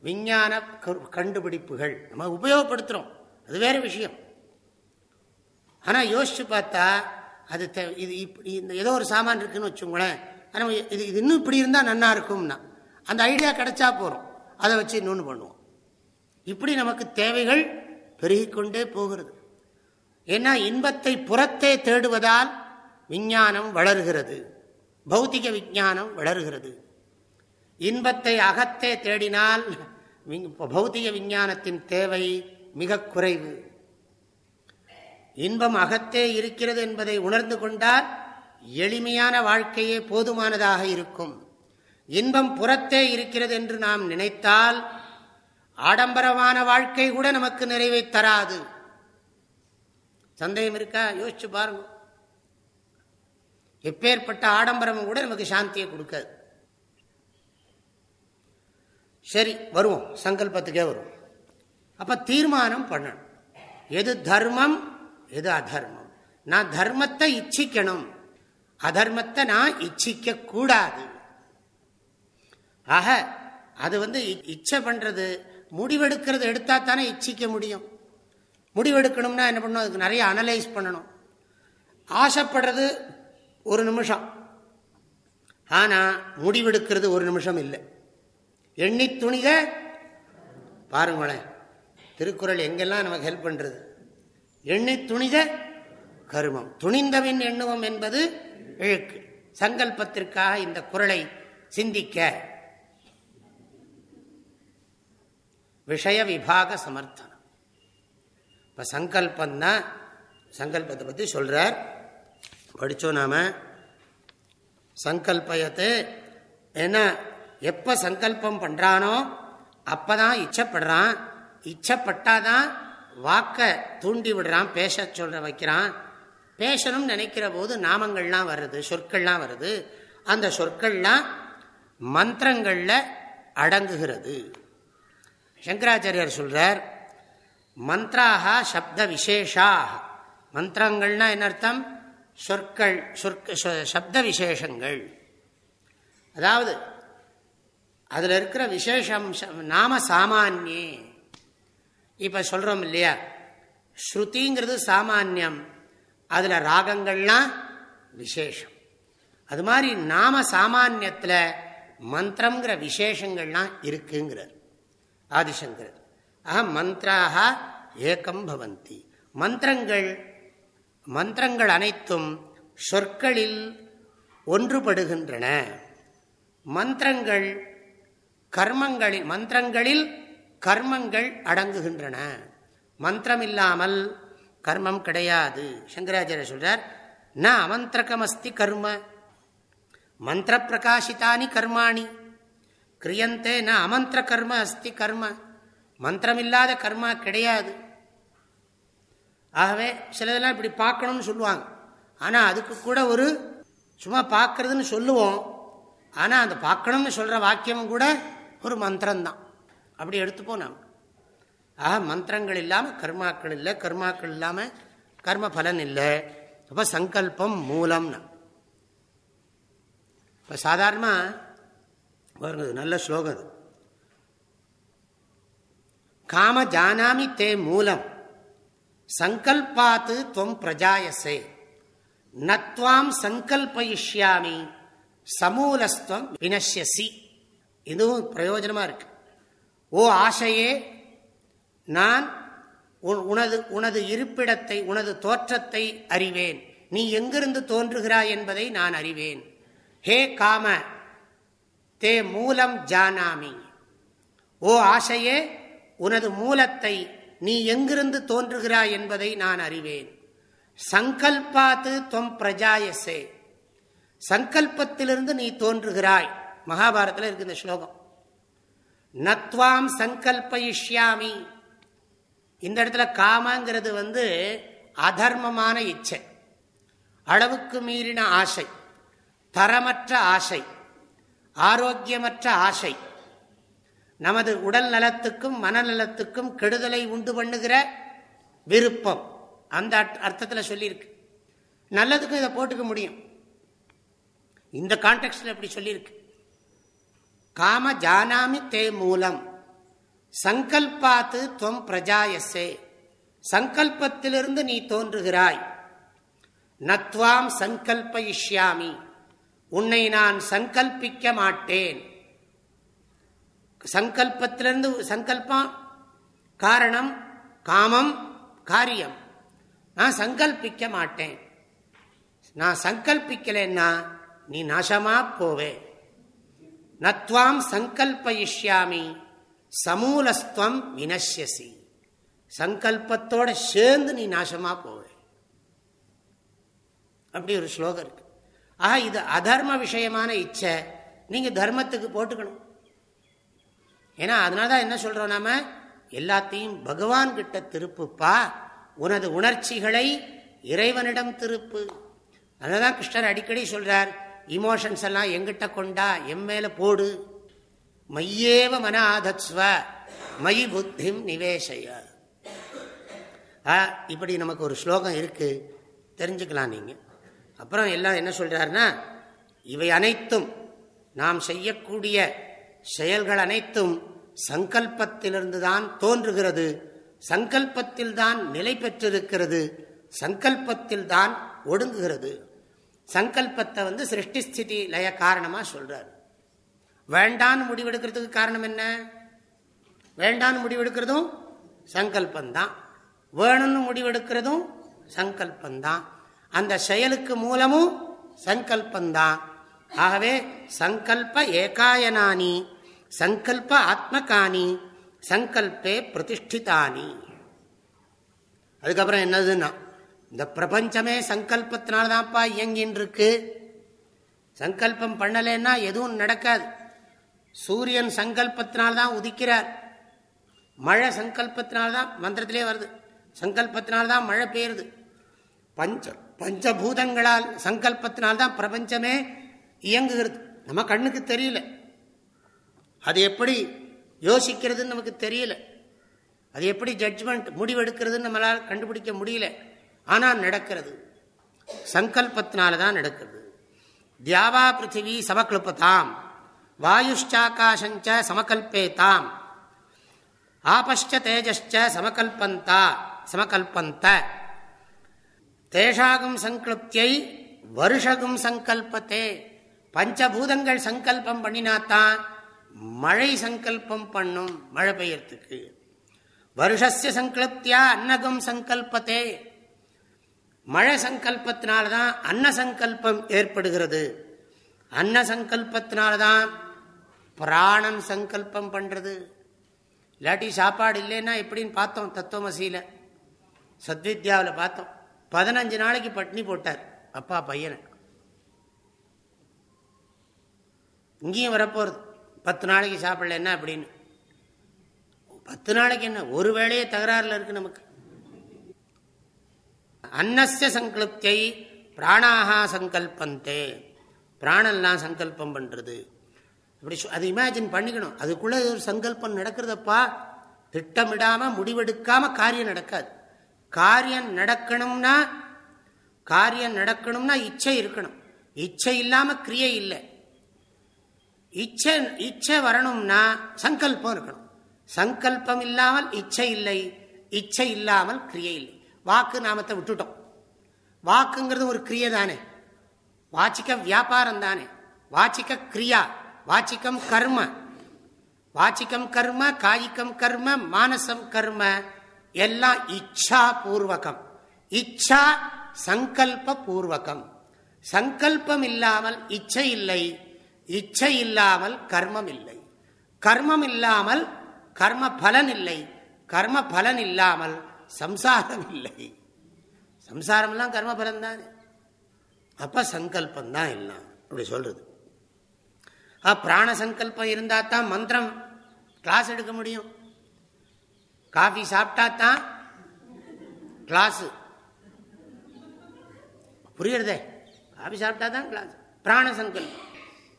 A: விஞ்ஞான கண்டுபிடிப்புகள். நம்ம உபயோகப்படுத்துகிறோம் அது வேற விஷயம். ஆனால் யோசிச்சு பார்த்தா அது இது இந்த ஏதோ ஒரு சாமான் இருக்குன்னு வச்சுங்களேன் ஆனால் இது இது இன்னும் இப்படி இருந்தால் நல்லா இருக்கும்னா அந்த ஐடியா கிடைச்சா போகிறோம் அதை வச்சு இன்னொன்று பண்ணுவோம். இப்படி நமக்கு தேவைகள் பெருகிக்கொண்டே போகிறது. ஏன்னா இன்பத்தை புறத்தே தேடுவதால் விஞ்ஞானம் வளர்கிறது. பௌத்திக விஞ்ஞானம் வளர்கிறது. இன்பத்தை அகத்தே தேடினால் பௌத்திக விஞ்ஞானத்தின் தேவை மிக குறைவு. இன்பம் அகத்தே இருக்கிறது என்பதை உணர்ந்து கொண்டால் எளிமையான வாழ்க்கையே போதுமானதாக இருக்கும். இன்பம் புறத்தே இருக்கிறது என்று நாம் நினைத்தால் ஆடம்பரமான வாழ்க்கை கூட நமக்கு நிறைவை தராது. சந்தேகம் இருக்கா? யோசிச்சு பாருங்க. எப்பேற்பட்ட ஆடம்பரமும் கூட நமக்கு சாந்தியை கொடுக்காது. சரி வருவோம். சங்கல்பத்துக்கே வருவோம். அப்ப தீர்மானம் பண்ணணும். எது தர்மம் எது அதர்மம்? நான் தர்மத்தை இச்சிக்கணும். அதர்மத்தை நான் இச்சிக்க கூடாது ஆக அது வந்து இச்சை பண்றது முடிவெடுக்கிறது எடுத்தா தானே இச்சிக்க முடியும். முடிவெடுக்கணும்னா என்ன பண்ணணும்? அதுக்கு நிறைய அனலைஸ் பண்ணணும். ஆசைப்படுறது ஒரு நிமிஷம். ஆனால் முடிவெடுக்கிறது ஒரு நிமிஷம் இல்லை. எண்ணி துணிக பாருங்களேன் திருக்குறள் எங்கெல்லாம் நமக்கு ஹெல்ப் பண்ணுறது எண்ணி துணிக கருமம். துணிந்தவின் எண்ணுவம் என்பது இழுக்கு. சங்கல்பத்திற்காக இந்த குரலை சிந்திக்க. விஷய விபாக சமர்த்தனம் இப்போ சங்கல்பந்தான் சங்கல்பத்தை பற்றி சொல்கிறார் படித்தோம் நாம். சங்கல்பயத்தை ஏன்னா எப்போ சங்கல்பம் பண்ணுறானோ அப்போ தான் இச்சப்படுறான். இச்சப்பட்டாதான் வாக்கை தூண்டி விடுறான் பேச சொல்ற வைக்கிறான். பேசணும்னு நினைக்கிற போது நாமங்கள்லாம் வருது சொற்கள்லாம் வருது. அந்த சொற்கள்லாம் மந்திரங்களில் அடங்குகிறது. சங்கராச்சாரியர் சொல்றார் மந்த்ராக சப்த விசேஷாக மந்திரங்கள்னா என்ன அர்த்தம்? சொற்கள் சொற்க சப்த விசேஷங்கள் அதாவது அதில் இருக்கிற விசேஷம் நாம சாமானியே. இப்போ சொல்கிறோம் இல்லையா? ஸ்ருதிங்கிறது சாமானியம். அதில் ராகங்கள்லாம் விசேஷம். அது மாதிரி நாம சாமானியத்தில் மந்திரங்கிற விசேஷங்கள்லாம் இருக்குங்கிறார். ஆதிசங்கர் ஆக மந்திராக ஏக்கம் பவந்தி. மந்திரங்கள் மந்திரங்கள் அனைத்தும் சொற்களில் ஒன்றுபடுகின்றன. மந்திரங்கள் கர்மங்களில் மந்திரங்களில் கர்மங்கள் அடங்குகின்றன. மந்திரம் இல்லாமல் கர்மம் கிடையாது. சங்கராச்சாரிய சொல்றார் ந அமந்திரகமஸ்தி கர்ம. மந்திர பிரகாசித்தானி கர்மாணி. கிரியந்தே ந அமந்திர கர்ம அஸ்தி கர்ம. மந்திரமில்லாத கர்மா கிடையாது. ஆகவே சிலதெல்லாம் இப்படி பார்க்கணும்னு சொல்லுவாங்க. ஆனால் அதுக்கு கூட ஒரு சும்மா பார்க்கறதுன்னு சொல்லுவோம். ஆனால் அந்த பார்க்கணும்னு சொல்கிற வாக்கியமும் கூட ஒரு மந்திரம்தான். அப்படி எடுத்துப்போம் நாம். ஆக மந்திரங்கள் இல்லாமல் கர்மாக்கள் இல்லை கர்மாக்கள் இல்லாமல் கர்ம பலன் இல்லை. அப்போ சங்கல்பம் மூலம்னா. இப்போ சாதாரணமாக நல்ல ஸ்லோகம் அது. காம ஜானாமி தே மூலம் சங்கல்பாத்து துவம் பிரஜாயசே. நத்வாம் சங்கல்பயிஷ்யாமி சமூலஸ்துவம் வினஷ்யசி. இதுவும் பிரயோஜனமாக இருக்கு. ஓ ஆசையே நான் உனது உனது இருப்பிடத்தை உனது தோற்றத்தை அறிவேன். நீ எங்கிருந்து தோன்றுகிறாய் என்பதை நான் அறிவேன். ஹே காம தே மூலம் ஜானாமி. ஓ ஆசையே உனது மூலத்தை நீ எங்கிருந்து தோன்றுகிறாய் என்பதை நான் அறிவேன். சங்கல்பாத்து தொம் பிரஜாயசே. சங்கல்பத்திலிருந்து நீ தோன்றுகிறாய். மகாபாரத்தில் இருக்கு இந்த ஸ்லோகம். நத்வாம் சங்கல்பயிஷ்யாமி. இந்த இடத்துல காமங்கிறது வந்து அதர்மமான இச்சை. அளவுக்கு மீறின ஆசை. தரமற்ற ஆசை. ஆரோக்கியமற்ற ஆசை. நமது உடல் நலத்துக்கும் மனநலத்துக்கும் கெடுதலை உண்டு பண்ணுகிற விருப்பம். அந்த அர்த்தத்தில் சொல்லியிருக்கு. நல்லதுக்கும் இதை போட்டுக்க முடியும். இந்த கான்டெக்ட்ல இப்படி சொல்லியிருக்கு. காம ஜானாமி தே மூலம். சங்கல்பாத்து துவம் பிரஜாயசே. சங்கல்பத்திலிருந்து நீ தோன்றுகிறாய். நத்வாம் சங்கல்பயிஷ்யாமி. உன்னை நான் சங்கல்பிக்க மாட்டேன். சங்கல்பத்திலிருந்து சங்கல்பம் காரணம் காமம் காரியம். நான் சங்கல்பிக்க மாட்டேன். நான் சங்கல்பிக்கலன்னா நீ நாசமா போவே. நத்வாம் சங்கல்பயிஷ்யாமி சமூலஸ்துவம் வினஷ்யசி. சங்கல்பத்தோட சேர்ந்து நீ நாசமா போவே. அப்படி ஒரு ஸ்லோகம் இருக்கு. ஆக இது அதர்ம விஷயமான இச்சை. நீங்கள் தர்மத்துக்கு போட்டுக்கணும். ஏன்னா அதனாலதான் என்ன சொல்கிறோம் நாம? எல்லாத்தையும் பகவான் கிட்ட திருப்புப்பா. உனது உணர்ச்சிகளை இறைவனிடம் திருப்பு. அதனாலதான் கிருஷ்ணர் அடிக்கடி சொல்கிறார் இமோஷன்ஸ் எல்லாம் எங்கிட்ட கொண்டா எம் மேல போடு. மையேவ மன ஆதத்ஸ்வ மயி புத்திம் நிவேசைய இப்படி நமக்கு ஒரு ஸ்லோகம் இருக்கு. தெரிஞ்சுக்கலாம் நீங்கள் அப்புறம் எல்லாம் என்ன சொல்கிறாருன்னா இவை அனைத்தும் நாம் செய்யக்கூடிய செயல்கள் அனைத்தும் சங்கல்பத்திலிருந்து தான் தோன்றுகிறது. சங்கல்பத்தில் தான் நிலை பெற்றிருக்கிறது. சங்கல்பத்தில் தான் ஒடுங்குகிறது. சங்கல்பத்தை வந்து சிருஷ்டி ஸ்திதி லய காரணமாக சொல்கிறார் வேண்டான்னு முடிவெடுக்கிறதுக்கு காரணம் என்ன? வேண்டான்னு முடிவெடுக்கிறதும் சங்கல்பந்தான் வேணும்னு முடிவெடுக்கிறதும் சங்கல்பந்தான் அந்த செயலுக்கு மூலமும் சங்கல்பந்தான். ஆகவே சங்கல்ப ஏகாயனானி சங்கல்ப ஆத்மகானி சங்கல்பே பிரதிஷ்டிதானி. அதுக்கப்புறம் என்னதுன்னா இந்த பிரபஞ்சமே சங்கல்பத்தினால்தான்ப்பா இயங்கின்னு இருக்கு சங்கல்பம் பண்ணலைன்னா எதுவும் நடக்காது. சூரியன் சங்கல்பத்தினால்தான் உதிக்கிறார். மழை சங்கல்பத்தினால்தான் மந்திரத்திலே வருது. சங்கல்பத்தினால்தான் மழை பெய்யுது. பஞ்சம். பஞ்சபூதங்களால் சங்கல்பத்தினால்தான் பிரபஞ்சமே இயங்குகிறது. நம்ம கண்ணுக்கு தெரியல. அது எப்படி யோசிக்கிறதுன்னு நமக்கு தெரியல. அது எப்படி ஜட்ஜ்மெண்ட் முடிவெடுக்கிறதுன்னு நம்மளால் கண்டுபிடிக்க முடியல. ஆனால் நடக்கிறது. சங்கல்பத்தினால தான் நடக்கிறது. தியாவா பிருத்திவி சமக்லுப்பதாம் வாயுஷ்சாக்காசஞ்ச சமகல்பேதாம். ஆபஷ்ட தேஜஸ்ச சமகல்பந்தா சமகல்பந்த. தேஷாகும் சங்கல்பியை வருஷகும் சங்கல்பத்தே. பஞ்சபூதங்கள் சங்கல்பம் பண்ணினாத்தான் மழை சங்கல்பம் பண்ணும் மழை பெய்யறதுக்கு. வருஷஸ்ய சங்கல்பியா அன்னகம் சங்கல்பத்தே. மழை சங்கல்பத்தினால்தான் அன்ன சங்கல்பம் ஏற்படுகிறது. அன்ன சங்கல்பத்தினால்தான் பிராணன் சங்கல்பம் பண்றது. இல்லாட்டி சாப்பாடு இல்லைன்னா எப்படின்னு பார்த்தோம் தத்துவமசியில. சத்வித்யாவில் பார்த்தோம். பதினஞ்சு நாளைக்கு பட்னி போட்டார் அப்பா பையனை. இங்கேயும் வரப்போறது. பத்து நாளைக்கு சாப்பிடல என்ன அப்படின்னு. பத்து நாளைக்கு என்ன? ஒரு வேளையே தகராறுல இருக்கு நமக்கு. அன்னசிய சங்கல்பத்தை பிராணாகா சங்கல்பந்தே. பிராணெல்லாம் சங்கல்பம் பண்றது. இப்படி அது இமேஜின் பண்ணிக்கணும். அதுக்குள்ள ஒரு சங்கல்பம் நடக்கிறதப்பா திட்டமிடாம முடிவெடுக்காம காரியம் நடக்காது. காரியம் நடக்கணும்னா காரியம் நடக்கணும்னா இச்சை இருக்கணும். இச்சை இல்லாம கிரியை இல்லை. இச்சை இச்சை வரணும்னா சங்கல்பம் இருக்கணும். சங்கல்பம் இல்லாமல் இச்சை இல்லை. இச்சை இல்லாமல் கிரியை இல்லை. வாக்கு நாமத்தை விட்டுட்டோம். வாக்குங்கிறது ஒரு கிரியை தானே. வாச்சிக்க வியாபாரம் தானே. வாச்சிக்க கிரியா. வாச்சிக்கம் கர்ம. வாச்சிக்கம் கர்ம காய்கம் கர்ம மானசம் கர்ம. எல்லாம் இச்சா பூர்வகம் இச்சா சங்கல்ப பூர்வகம் சங்கல்பம் இல்லாமல் இச்சை இல்லை இச்சை இல்லாமல் கர்மம் இல்லை. கர்மம் இல்லாமல் கர்ம பலன் இல்லை கர்ம பலன் இல்லாமல் சம்சாரம் இல்லை. சம்சாரம்லாம் கர்ம பலன் தானே அப்ப சங்கல்பம் தான் எல்லாம் அப்படி சொல்றது. பிராண சங்கல்பம் இருந்தால் தான் மந்திரம் கிளாஸ் எடுக்க முடியும். காஃபி சாப்பிட்டா தான் கிளாஸு. புரியுறதே? காஃபி சாப்பிட்டா தான் கிளாஸ். பிராண சங்கல்பம்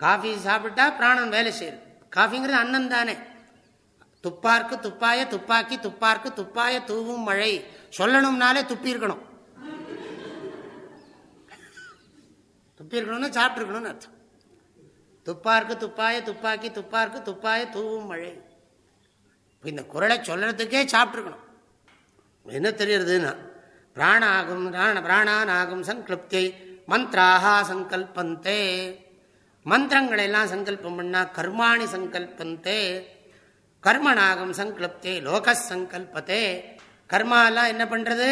A: காஃபி சாப்பிட்டா பிராணம் வேலை செய்யுது. காஃபிங்கிறது அண்ணன் தானே. துப்பார்க்கு துப்பாய துப்பாக்கி துப்பார்க்கு துப்பாய தூவும் மழை. சொல்லணும்னாலே துப்பி இருக்கணும் துப்பி சாப்பிட்டுருக்கணும்னு அர்த்தம். துப்பார்க்கு துப்பாய துப்பாக்கி துப்பார்க்கு துப்பாய தூவும் மழை. இந்த குரலை சொல்கிறதுக்கே சாப்பிட்ருக்கணும் என்ன தெரியறதுன்னா பிராணாகும் பிராணானாகும் சங்கல்ப்தியை மந்த்ராக சங்கல்பந்தே. மந்திரங்களை எல்லாம் சங்கல்பம் பண்ணால் கர்மாணி சங்கல்பந்தே. கர்மனாகும் சங்கல்பத்தே லோக சங்கல்பத்தே கர்மாலாம் என்ன பண்ணுறது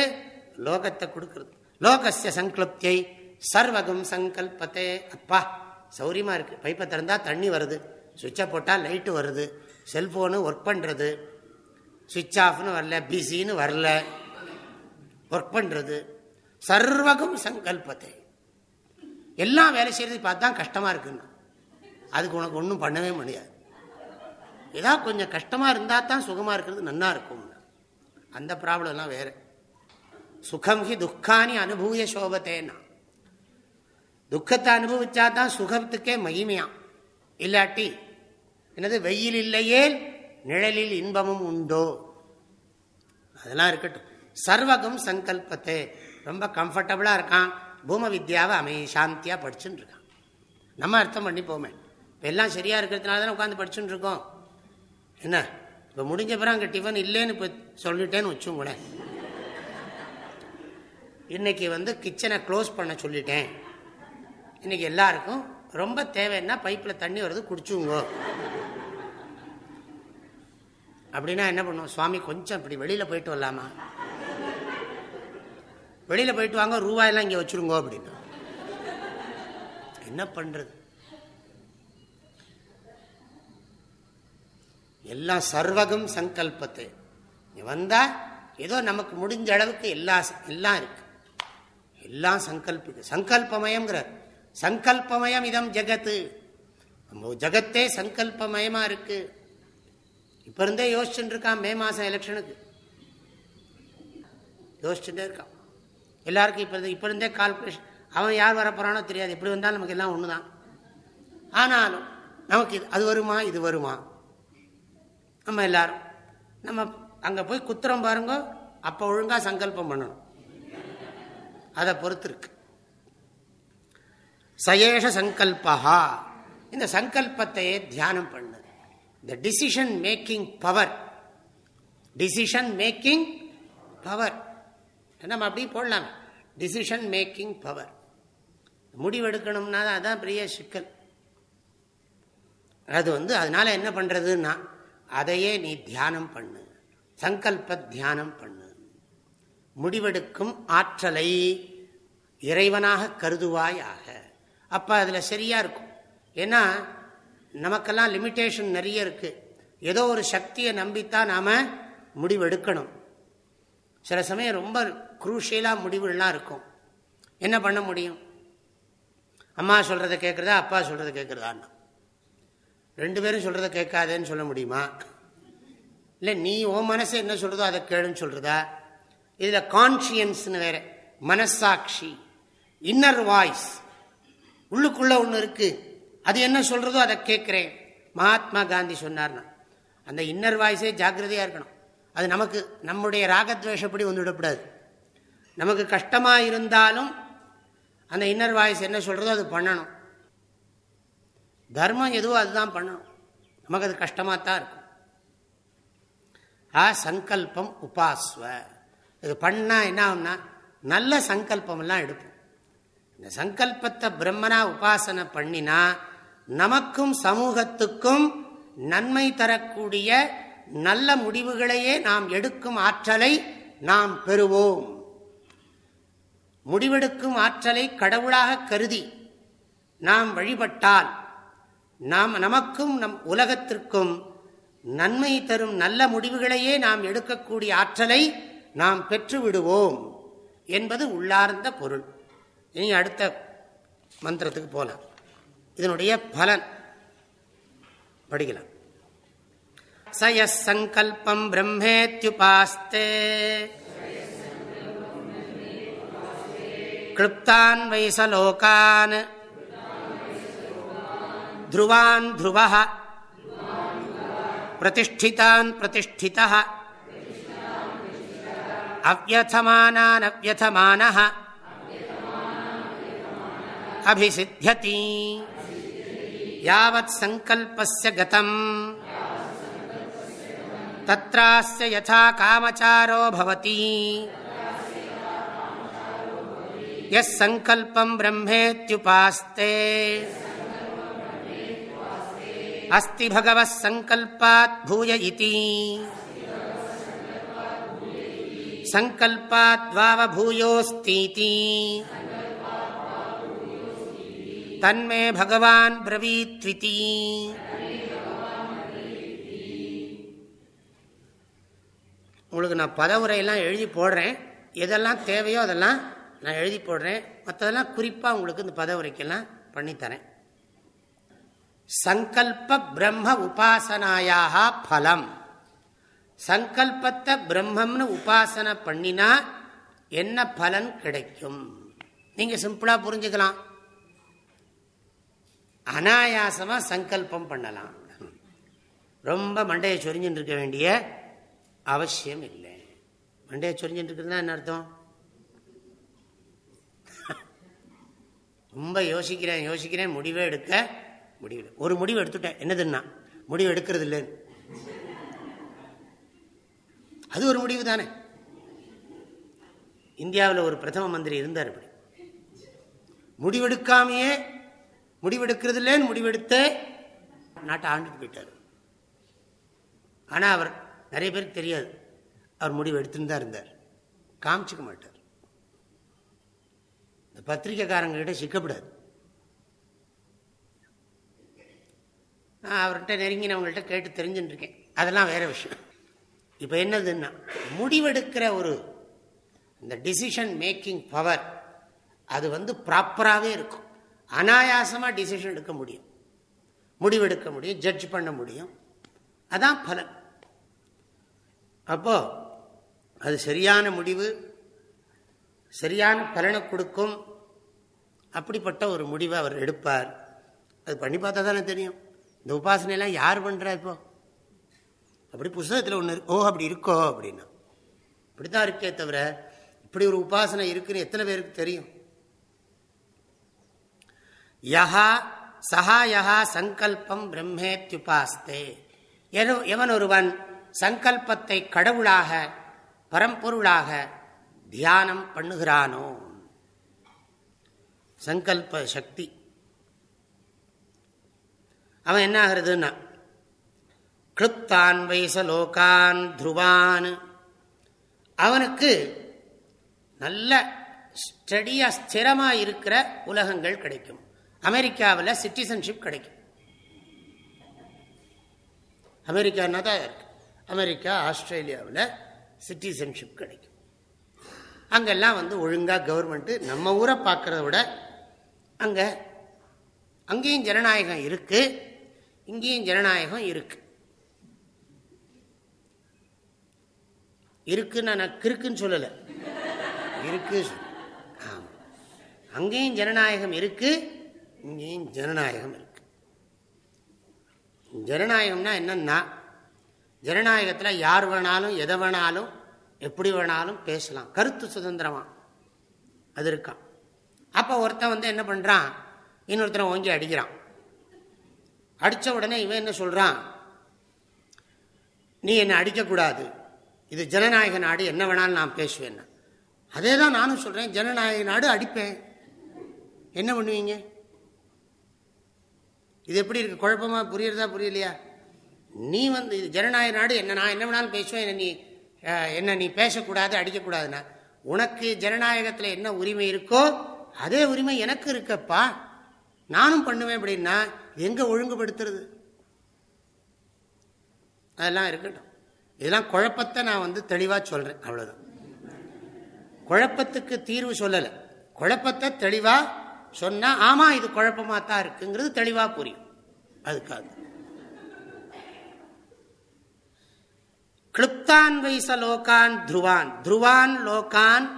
A: லோகத்தை கொடுக்கறது. லோகசிய சங்கல்ப்தியை சர்வகம் சங்கல்பத்தே. அப்பா சௌரியமாக இருக்குது பைப்பை திறந்தால் தண்ணி வருது. சுவிட்சை போட்டால் லைட்டு வருது. செல்போனு ஒர்க் பண்ணுறது சுவிட்ச் ஆஃப்னு வரல பிஸின்னு வரல. ஒர்க் பண்ணுறது சர்வகம் சங்கல்பத்தை. எல்லாம் வேலை செய்யறது பார்த்தா கஷ்டமாக இருக்குன்னு. அதுக்கு உனக்கு ஒன்றும் பண்ணவே முடியாது. ஏதாவது கொஞ்சம் கஷ்டமாக இருந்தால் தான் சுகமாக இருக்கிறது நன்னா இருக்கும். அந்த ப்ராப்ளம்லாம் வேறு. சுகம் ஹி துக்கானி அனுபூய சோபத்தேன்னா துக்கத்தை அனுபவிச்சா தான் சுகத்துக்கே மகிமையாம். இல்லாட்டி என்னது வெயில் இல்லையே நிழலில் இன்பமும் உண்டோ? அதெல்லாம் இருக்கட்டும். சர்வகம் சங்கல்பத்தை. ரொம்ப கம்ஃபர்டபுளாக இருக்கான். பூம வித்யாவை அமை சாந்தியாக படிச்சுட்டு இருக்கான் நம்ம அர்த்தம் பண்ணி போமே இப்போ எல்லாம் சரியாக இருக்கிறதுனால தானே உட்காந்து படிச்சுட்டு இருக்கோம் என்ன? இப்போ முடிஞ்ச பிறகு அங்கே டிஃபன் இல்லைன்னு இப்போ சொல்லிட்டேன்னு வச்சுங்களேன் இன்னைக்கு வந்து கிச்சனை க்ளோஸ் பண்ண சொல்லிட்டேன். இன்னைக்கு எல்லாருக்கும் ரொம்ப தேவைன்னா பைப்பில் தண்ணி வருது குடிச்சுங்கோ அப்படின்னா என்ன பண்ணுவோம்? சுவாமி கொஞ்சம் இப்படி வெளியில் போயிட்டு வரலாமா? வெளியில் போயிட்டு வாங்க ரூபாயெல்லாம் இங்கே வச்சுருங்கோ அப்படின்னா. என்ன பண்ணுறது எல்லாம் சர்வகம் சங்கல்பத்தை. வந்தா ஏதோ நமக்கு முடிஞ்ச அளவுக்கு எல்லா எல்லாம் இருக்கு. எல்லாம் சங்கல்பிக்கு சங்கல்பமயம்ங்கிறார். சங்கல்பமயம் இதம் ஜெகத்து. ஜகத்தே சங்கல்பமயமா இருக்கு. இப்ப இருந்தே யோசிச்சுட்டு இருக்கான் மே மாசம் எலெக்ஷனுக்கு யோசிச்சுட்டே இருக்கான். எல்லாருக்கும் இப்ப இப்ப இருந்தே கால்குலேஷன் அவன் யார் வரப்போறானோ தெரியாது. எப்படி வந்தாலும் நமக்கு எல்லாம் ஒண்ணுதான். ஆனாலும் நமக்கு இது அது வருமா இது வருமா? நம்ம எல்லாரும் நம்ம அங்க போய் குத்துறோம் பாருங்க அப்போ ஒழுங்கா சங்கல்பம் பண்ணணும். அதை பொறுத்து இருக்கு. சயேஷ சங்கல்பா இந்த சங்கல்பத்தையே தியானம் பண்ணு. The decision making power decision making power நம்ம அப்படி போடலாம். டிசிஷன் மேக்கிங் பவர் முடிவெடுக்கணும்னா அதான் பெரிய சிக்கல். அது வந்து அதனால என்ன பண்றதுன்னா அதையே நீ தியானம் பண்ணு. சங்கல்ப தியானம் பண்ணு. முடிவெடுக்கும் ஆற்றலை இறைவனாக கருதுவாயாக. அப்போ அதில் சரியாக இருக்கும். ஏன்னா நமக்கெல்லாம் லிமிட்டேஷன் நிறைய இருக்கு. ஏதோ ஒரு சக்தியை நம்பித்தான் நாம முடிவெடுக்கணும். சில சமயம் ரொம்ப குரூஷியலாக முடிவுகள்லாம் இருக்கும். என்ன பண்ண முடியும்? அம்மா சொல்கிறத கேட்குறதா அப்பா சொல்றதை கேட்குறதான்னு ரெண்டு பேரும் சொல்கிறத கேட்காதேன்னு சொல்ல முடியுமா? இல்லை நீ ஓ மனசு என்ன சொல்றதோ அதை கேளுன்னு சொல்றதா? இதில் கான்சியன்ஸ்னு வேற மனசாட்சி இன்னர் வாய்ஸ் உள்ளுக்குள்ள ஒன்று இருக்குது அது என்ன சொல்றதோ அதை கேட்குறேன். மகாத்மா காந்தி சொன்னார்னா அந்த இன்னர் வாய்ஸே ஜாக்கிரதையாக இருக்கணும். அது நமக்கு நம்முடைய ராகத்வேஷப்படி வந்துவிடக்கூடாது நமக்கு கஷ்டமாக இருந்தாலும் அந்த இன்னர் வாய்ஸ் என்ன சொல்கிறதோ அது பண்ணணும். தர்மம் எதுவோ அதுதான் பண்ணணும். நமக்கு அது கஷ்டமாக தான் இருக்கும். ஆ சங்கல்பம் உபாஸ்வ. இது பண்ணால் என்ன ஆகும்னா நல்ல சங்கல்பம் எல்லாம் எடுப்போம். இந்த சங்கல்பத்தை பிரம்மனா உபாசனை பண்ணினா நமக்கும் சமூகத்துக்கும் நன்மை தரக்கூடிய நல்ல முடிவுகளையே நாம் எடுக்கும் ஆற்றலை நாம் பெறுவோம். முடிவெடுக்கும் ஆற்றலை கடவுளாக கருதி நாம் வழிபட்டால் நாம் நமக்கும் நம் உலகத்திற்கும் நன்மை தரும் நல்ல முடிவுகளையே நாம் எடுக்கக்கூடிய ஆற்றலை நாம் பெற்று விடுவோம் என்பது உள்ளார்ந்த பொருள். இனி அடுத்த மந்திரத்துக்கு போலாம். இதனுடைய பலன் படிக்கலாம் சயசங்கல்பம் பிரம்மேத்யுபாஸ்தே கிளுப்தான் வைசலோகான் ध्रुवान् ध्रुवः प्रतिष्ठितान् प्रतिष्ठितः अव्यथमानानव्यथमानः अभिसिध्यति यावत् सङ्कल्पस्य गतम्। तत्रास्य यथा कामचारो भवति। यः सङ्कल्पम् ब्रह्मेत्युपास्ते। अस्ति भगवः सङ्कल्पात् भूय इति। सङ्कल्पाद्वावभूयोऽस्तीति தன்மே பகவான் பிரவீத்விதி. உங்களுக்கு நான் பதவுரையெல்லாம் எழுதி போடுறேன். எதெல்லாம் தேவையோ அதெல்லாம் நான் எழுதி போடுறேன். மற்றதெல்லாம் குறிப்பாக உங்களுக்கு இந்த பதவுரைக்கெல்லாம் பண்ணித்தரேன். சங்கல்ப பிரம்ம உபாசனாயாக பலம். சங்கல்பத்தை பிரம்மம்னு உபாசனை பண்ணினா என்ன பலன் கிடைக்கும்? நீங்கள் சிம்பிளாக புரிஞ்சுக்கலாம். அனாயாசமாக சங்கல்பம் பண்ணலாம். ரொம்ப மண்டையை சொரிஞ்சுட்டு இருக்க வேண்டிய அவசியம் இல்லை. மண்டையை சொரிஞ்சுட்டு இருக்குதுன்னா என்ன அர்த்தம்? ரொம்ப யோசிக்கிறேன் யோசிக்கிறேன் முடிவே எடுக்க முடிவு ஒரு முடிவு எடுத்துட்டேன். என்னதுன்னா? முடிவு எடுக்கிறது இல்லைன்னு அது ஒரு முடிவு தானே. இந்தியாவில் ஒரு பிரதம மந்திரி இருந்தார் இப்படி. முடிவெடுக்காமையே முடிவெடுக்கிறது இல்லைன்னு முடிவெடுத்து நாட்டை ஆண்டுட்டு போயிட்டார். ஆனால் அவர் நிறைய பேருக்கு தெரியாது. அவர் முடிவு எடுத்துன்னு தான் இருந்தார். காமிச்சிக்க மாட்டார். இந்த பத்திரிக்கைக்காரங்கிட்ட சிக்கப்படாது. நான் அவர்கிட்ட நெருங்கினவங்கள்ட்ட கேட்டு தெரிஞ்சுட்டு இருக்கேன். அதெல்லாம் வேற விஷயம். இப்போ என்னதுன்னா முடிவெடுக்கிற ஒரு இந்த டிசிஷன் மேக்கிங் பவர் அது வந்து ப்ராப்பராகவே இருக்கும். அனாயாசமாக டிசிஷன் எடுக்க முடியும். முடிவெடுக்க முடியும் ஜட்ஜ் பண்ண முடியும். அதான் பலன். அப்போ அது சரியான முடிவு சரியான பலனை கொடுக்கும். அப்படிப்பட்ட ஒரு முடிவை அவர் எடுப்பார். அது பண்ணி பார்த்தா தானே தெரியும். இந்த உபாசனையெல்லாம் யார் பண்ணுறா இப்போ? அப்படி புஸ்தகத்தில் ஒன்று ஓ அப்படி இருக்கோ அப்படின்னா. இப்படித்தான் இருக்கே தவிர இப்படி ஒரு உபாசனை இருக்குன்னு எத்தனை பேருக்கு தெரியும்? யஹா சஹா யஹா சங்கல்பம் பிரம்மேத்யுபாஸ்தே. எவன் ஒருவன் சங்கல்பத்தை கடவுளாக பரம்பொருளாக தியானம் பண்ணுகிறானோ? சங்கல்ப சக்தி. அவன் என்ன ஆகிறதுன்னா கிளுப்தான் வைசலோகான் துருவான். அவனுக்கு நல்ல ஸ்டடியாக ஸ்திரமாக இருக்கிற உலகங்கள் கிடைக்கும். அமெரிக்காவில் சிட்டிசன்ஷிப் கிடைக்கும். அமெரிக்கானா தான் இருக்கு? அமெரிக்கா ஆஸ்திரேலியாவில் சிட்டிசன்ஷிப் கிடைக்கும். அங்கெல்லாம் வந்து ஒழுங்காக கவர்மெண்ட்டு நம்ம ஊரை பார்க்குறத விட அங்கே அங்கேயும் ஜனநாயகம் இருக்கு இங்கேயும் ஜனநாயகம் இருக்கு. இருக்குன்னு நான் கிறுக்குன்னு சொல்லலை. இருக்கு. ஆமாம் அங்கேயும் ஜனநாயகம் இருக்குது இங்கேயும் ஜனநாயகம் இருக்கு. ஜனநாயகம்னா என்னன்னா ஜனநாயகத்தில் யார் வேணாலும் எதை வேணாலும் எப்படி வேணாலும் பேசலாம். கருத்து சுதந்திரமா? அது இருக்கான் அப்போ ஒருத்தன் வந்து என்ன பண்ணுறான் இன்னொருத்தனை ஓங்கி அடிக்கிறான். அடித்த உடனே இவன் என்ன சொல்கிறான் நீ என்னை அடிக்கக்கூடாது. இது ஜனநாயக நாடு என்ன வேணாலும் நான் பேசுவேன். அதே தான் நானும் சொல்கிறேன் ஜனநாயக நாடு அடிப்பேன். என்ன பண்ணுவீங்க? இது எப்படி இருக்கு? குழப்பமா? புரியுறதா? புரியலையா? நீ வந்து ஜனநாயக நாடு என்ன நான் என்ன வேணாலும் பேசுவேன். என்ன நீ என்ன நீ பேசக்கூடாது அடிக்கக்கூடாதுன்னா உனக்கு ஜனநாயகத்தில் என்ன உரிமை இருக்கோ அதே உரிமை எனக்கு இருக்கப்பா. நானும் பண்ணுவேன் அப்படின்னா எங்க ஒழுங்குபடுத்துறது? அதெல்லாம் இருக்கட்டும். இதெல்லாம் குழப்பத்தை நான் வந்து தெளிவாக சொல்றேன். அவ்வளவுதான். குழப்பத்துக்கு தீர்வு சொல்லலை. குழப்பத்தை தெளிவாக சொன்னால் ஆமாம் இது குழப்பமாக தான் இருக்குங்கிறது தெளிவாக புரியும். அதுக்காக. கிளிப்தான் வைச லோகான் துருவான். துருவான் லோகான்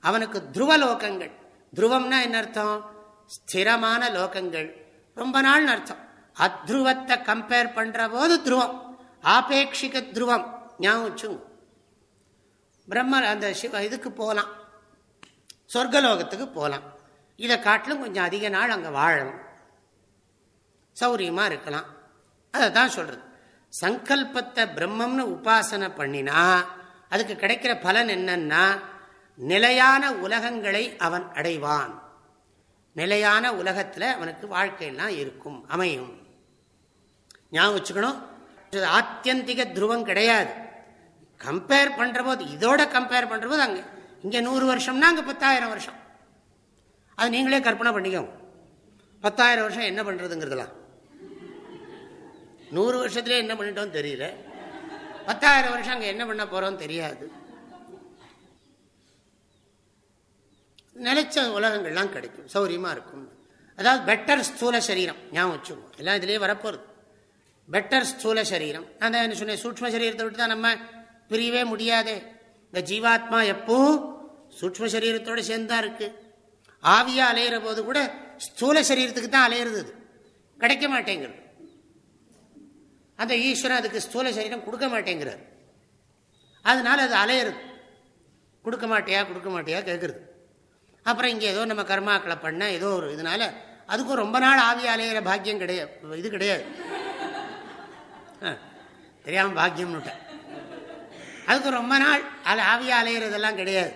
A: அவனுக்கு துருவ லோகங்கள். துருவம்னா என்ன அர்த்தம்? ஸ்திரமான லோகங்கள். ரொம்ப நாள் அர்த்தம். அத்ருவத்தை கம்பேர் பண்ற போது துருவம். ஆபேட்சிக துருவம். ஞாபகம் பிரம்ம அந்த சிவ இதுக்கு போகலாம் சொர்க்கலோகத்துக்கு போகலாம் இதை காட்டிலும் கொஞ்சம் அதிக நாள் அங்கே வாழணும். சௌரியமாக இருக்கலாம். அதை தான் சொல்கிறது சங்கல்பத்தை பிரம்மம்னு உபாசனை பண்ணினா அதுக்கு கிடைக்கிற பலன் என்னன்னா நிலையான உலகங்களை அவன் அடைவான். நிலையான உலகத்தில் அவனுக்கு வாழ்க்கையெல்லாம் இருக்கும் அமையும். ஞாபகம் வச்சுக்கணும். ஆத்தியந்திக துருவம் கிடையாது. கம்பேர் பண்ணுற போது இதோட கம்பேர் பண்ணுற போது அங்கே இங்கே நூறு வருஷம்னா அங்கே பத்தாயிரம் வருஷம். அது நீங்களே கற்பனை பண்ணிக்கோங்க பத்தாயிரம் வருஷம் என்ன பண்ணுறதுங்கிறதுலாம் நூறு வருஷத்துல என்ன பண்ணிட்டோம் தெரியல. பத்தாயிரம் வருஷம் அங்கே என்ன பண்ண போகிறோம் தெரியாது. நிலைச்ச உலகங்கள்லாம் கிடைக்கும். சௌரியமாக இருக்கும். அதாவது பெட்டர் ஸ்தூல சரீரம். ஞாபகம் வச்சுக்கோங்க எல்லாம் இதுலேயே வரப்போகிறது பெட்டர் ஸ்தூல சரீரம். நான் தான் என்ன சொன்னேன்? சூக்ம சரீரத்தை விட்டு தான் நம்ம பிரியவே முடியாதே. இந்த ஜீவாத்மா எப்போ சூக்ம சரீரத்தோடு சேர்ந்தா இருக்குது ஆவியா அலையிற போது கூட ஸ்தூல சரீரத்துக்கு தான் அலையிறது கிடைக்க மாட்டேங்கிறது. அந்த ஈஸ்வரன் அதுக்கு ஸ்தூல சரீரம் கொடுக்க மாட்டேங்கிறார். அதனால அது அலையிறது. கொடுக்க மாட்டியா கொடுக்க மாட்டியா கேட்கறது அப்புறம் இங்கே ஏதோ நம்ம கர்மாக்களை பண்ண ஏதோ ஒரு இதனால அதுக்கும் ரொம்ப நாள் ஆவி அலையிற பாக்கியம் கிடையாது இது கிடையாது. தெரியாமல் பாக்கியம்னுட்ட அதுக்கு ரொம்ப நாள் அது ஆவியாக அலையிறதெல்லாம் கிடையாது.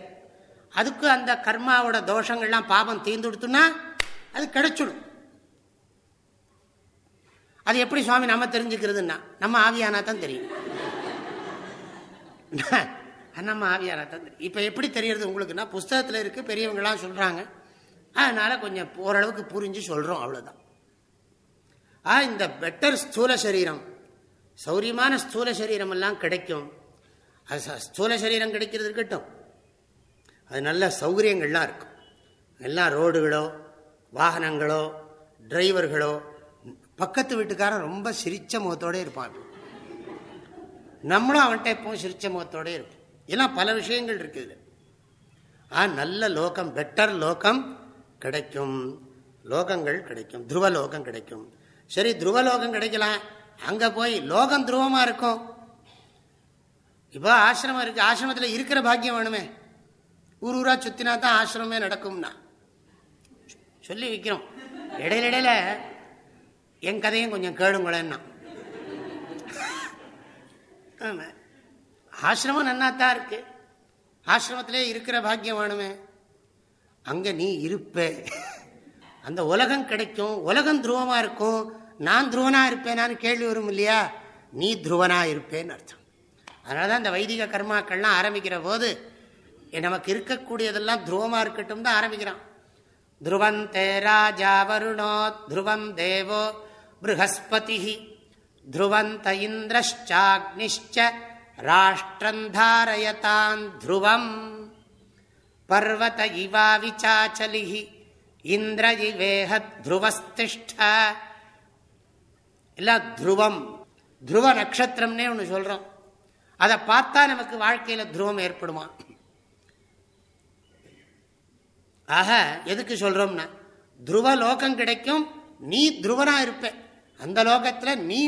A: அதுக்கு அந்த கர்மாவோட தோஷங்கள்லாம் பாபம் தீர்ந்துடுத்துன்னா அது கிடைச்சிடும். அது எப்படி சுவாமி நம்ம தெரிஞ்சுக்கிறதுன்னா நம்ம ஆவியானா தான் தெரியும். நம்ம ஆவியானா தான் தெரியும். இப்போ எப்படி தெரியறது உங்களுக்குன்னா புஸ்தகத்தில் இருக்குது பெரியவங்களாம் சொல்கிறாங்க அதனால் கொஞ்சம் ஓரளவுக்கு புரிஞ்சு சொல்கிறோம் அவ்வளோதான் ஆ இந்த பெட்டர் ஸ்தூல சரீரம் சௌரியமான ஸ்தூல சரீரம் எல்லாம் கிடைக்கும். அது ஸ்தூல சரீரம் கிடைக்கிறது இருக்கட்டும். அது நல்ல சௌகரியங்கள்லாம் இருக்கும். எல்லாம் ரோடுகளோ வாகனங்களோ டிரைவர்களோ பக்கத்து வீட்டுக்காரன் ரொம்ப சிரிச்ச முகத்தோட இருப்பான். நம்மளும் அவன்கிட்ட எப்பவும் சிரிச்ச முகத்தோட இருப்போம். எல்லாம் பல விஷயங்கள் இருக்குது ஆ நல்ல லோகம் பெட்டர் லோகம் கிடைக்கும். லோகங்கள் கிடைக்கும். துருவ லோகம் கிடைக்கும். சரி துருவ லோகம் கிடைக்கலாம். அங்கே போய் லோகம் துருவமாக இருக்கும். இப்போ ஆசிரமம் இருக்கு. ஆசிரமத்தில் இருக்கிற பாக்கியம் வேணுமே. ஊர் ஊரா சுத்தினா தான் ஆசிரமே நடக்கும்னா. சொல்லி வைக்கிறோம். இடையில இடையில என் கதையும் கொஞ்சம் கேளுங்களேன்னா ஆசிரமம் நன்னாத்தான் இருக்கு. ஆசிரமத்திலே இருக்கிற பாக்கியம் வேணுமே. அங்க நீ இருப்ப. அந்த உலகம் கிடைக்கும். உலகம் துருவமா இருக்கும். நான் துருவனா இருப்பேனான்னு கேள்வி வரும் இல்லையா? நீ துருவனா இருப்பேன்னு அர்த்தம். அதனாலதான் இந்த வைதிக கர்மாக்கள்லாம் ஆரம்பிக்கிற போது நமக்கு இருக்கக்கூடியதெல்லாம் துருவமா இருக்கட்டும் தான் ஆரம்பிக்கிறான். துருவம் தே ராஜா வருணோ துருவம் தேவோ ப்ரஹஸ்பதி துருவந்த த இந்திரஷ்சாக்னிஷ்ச ராஷ்டிரந்தாரயதான் துருவம். பர்வத இவா விசாச்சலி இந்திர இவேஹ துருவஸ்திஷ்ட. இல்லை துருவம். துருவ நட்சத்திரம்னே ஒன்று சொல்கிறோம் அதை பார்த்தா நமக்கு வாழ்க்கையில் துருவம் ஏற்படுமா? ஆக எதுக்கு சொல்றோம்னா துருவ லோகம் கிடைக்கும் நீ துருவனா இருப்பேன் அந்த லோகத்தில் நீ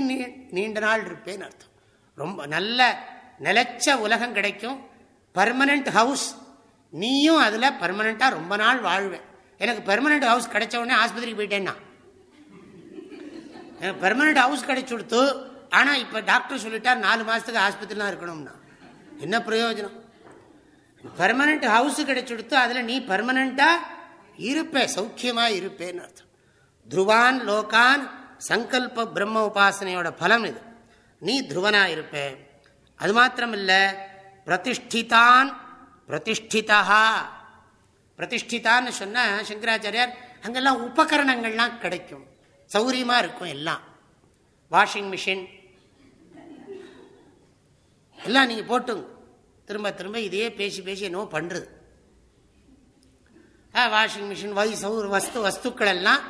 A: நீண்ட நாள் இருப்பேன்னு அர்த்தம். ரொம்ப நல்ல நிலச்ச உலகம் கிடைக்கும். பர்மனண்ட் ஹவுஸ் நீயும் அதில் பர்மனண்டா ரொம்ப நாள் வாழ்வேன் எனக்கு பெர்மனண்ட் ஹவுஸ் கிடைச்ச உடனே ஆஸ்பத்திரிக்கு போயிட்டேன்னா? எனக்கு பெர்மனண்ட் ஹவுஸ் கிடைச்சி கொடுத்து ஆனால் இப்போ டாக்டர் சொல்லிட்டார் நாலு மாதத்துக்கு ஆஸ்பத்திரிலாம் இருக்கணும்னா. என்ன பிரயோஜனம்? பெர்மனண்ட் ஹவுஸ் கிடைச்சிடுத்து அதில் நீ பர்மனண்டா இருப்பே சௌக்கியமா இருப்பேன்னு அர்த்தம். துருவான் லோகான் சங்கல்ப பிரம்ம உபாசனையோட பலம் இது. நீ துருவனா இருப்பே. அது மாத்திரம் இல்லை பிரதிஷ்டிதான் பிரதிஷ்டிதா பிரதிஷ்டிதான்னு சொன்ன சங்கராச்சாரியார் அங்கெல்லாம் உபகரணங்கள்லாம் கிடைக்கும். சௌரியமா இருக்கும் எல்லாம். வாஷிங் மிஷின் எல்லாம் நீங்க போட்டுங்க. திரும்ப திரும்ப இதையே பேசி பேசி என்னவோ பண்ணுறது வாஷிங் மிஷின் வயசு வஸ்து வஸ்துக்கள் எல்லாம்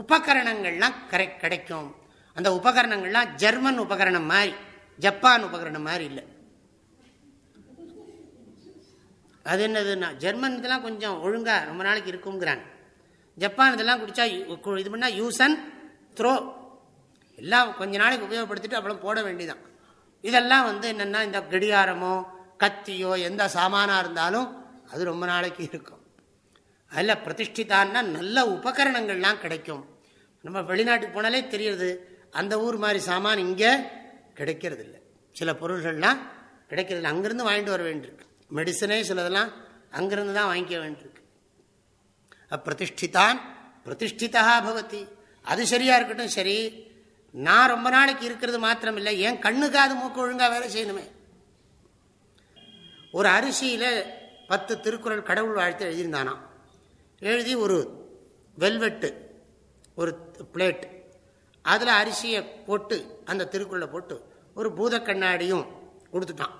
A: உபகரணங்கள்லாம் கரை கிடைக்கும். அந்த உபகரணங்கள்லாம் ஜெர்மன் உபகரணம் மாதிரி ஜப்பான் உபகரணம் மாதிரி இல்லை. அது என்னதுன்னா ஜெர்மன் இதெல்லாம் கொஞ்சம் ஒழுங்காக ரொம்ப நாளைக்கு இருக்குங்கிறாங்க ஜப்பான் இதெல்லாம் குடித்தா இது பண்ணால் யூஸ் அண்ட் த்ரோ. எல்லாம் கொஞ்ச நாளைக்கு உபயோகப்படுத்திட்டு அப்புறம் போட வேண்டியதான் இதெல்லாம் வந்து என்னென்னா இந்த கடிகாரமோ கத்தியோ எந்த சாமானாக இருந்தாலும் அது ரொம்ப நாளைக்கு இருக்கும். அதில் பிரதிஷ்டிதான்னா நல்ல உபகரணங்கள்லாம் கிடைக்கும். நம்ம வெளிநாட்டுக்கு போனாலே தெரியுது அந்த ஊர் மாதிரி சாமான் இங்கே கிடைக்கிறது இல்லை சில பொருள்கள்லாம் கிடைக்கிறது அங்கேருந்து வாங்கிட்டு வர வேண்டியிருக்கு. மெடிசனே சிலதெல்லாம் அங்கிருந்து தான் வாங்கிக்க வேண்டியிருக்கு. பிரதிஷ்டிதான் பிரதிஷ்டிதா பவதி. அது சரியாக இருக்கட்டும் சரி. நான் ரொம்ப நாளைக்கு இருக்கிறது மாத்திரம் இல்லை ஏன் கண்ணுக்காது மூக்கு ஒழுங்காக வேலை செய்யணுமே. ஒரு அரிசியில் பத்து திருக்குறள் கடவுள் வாழ்த்து எழுதியிருந்தானா எழுதி ஒரு வெல்வெட்டு ஒரு பிளேட். அதில் அரிசியை போட்டு அந்த திருக்குறளை போட்டு ஒரு பூத கண்ணாடியும் கொடுத்துட்டான்.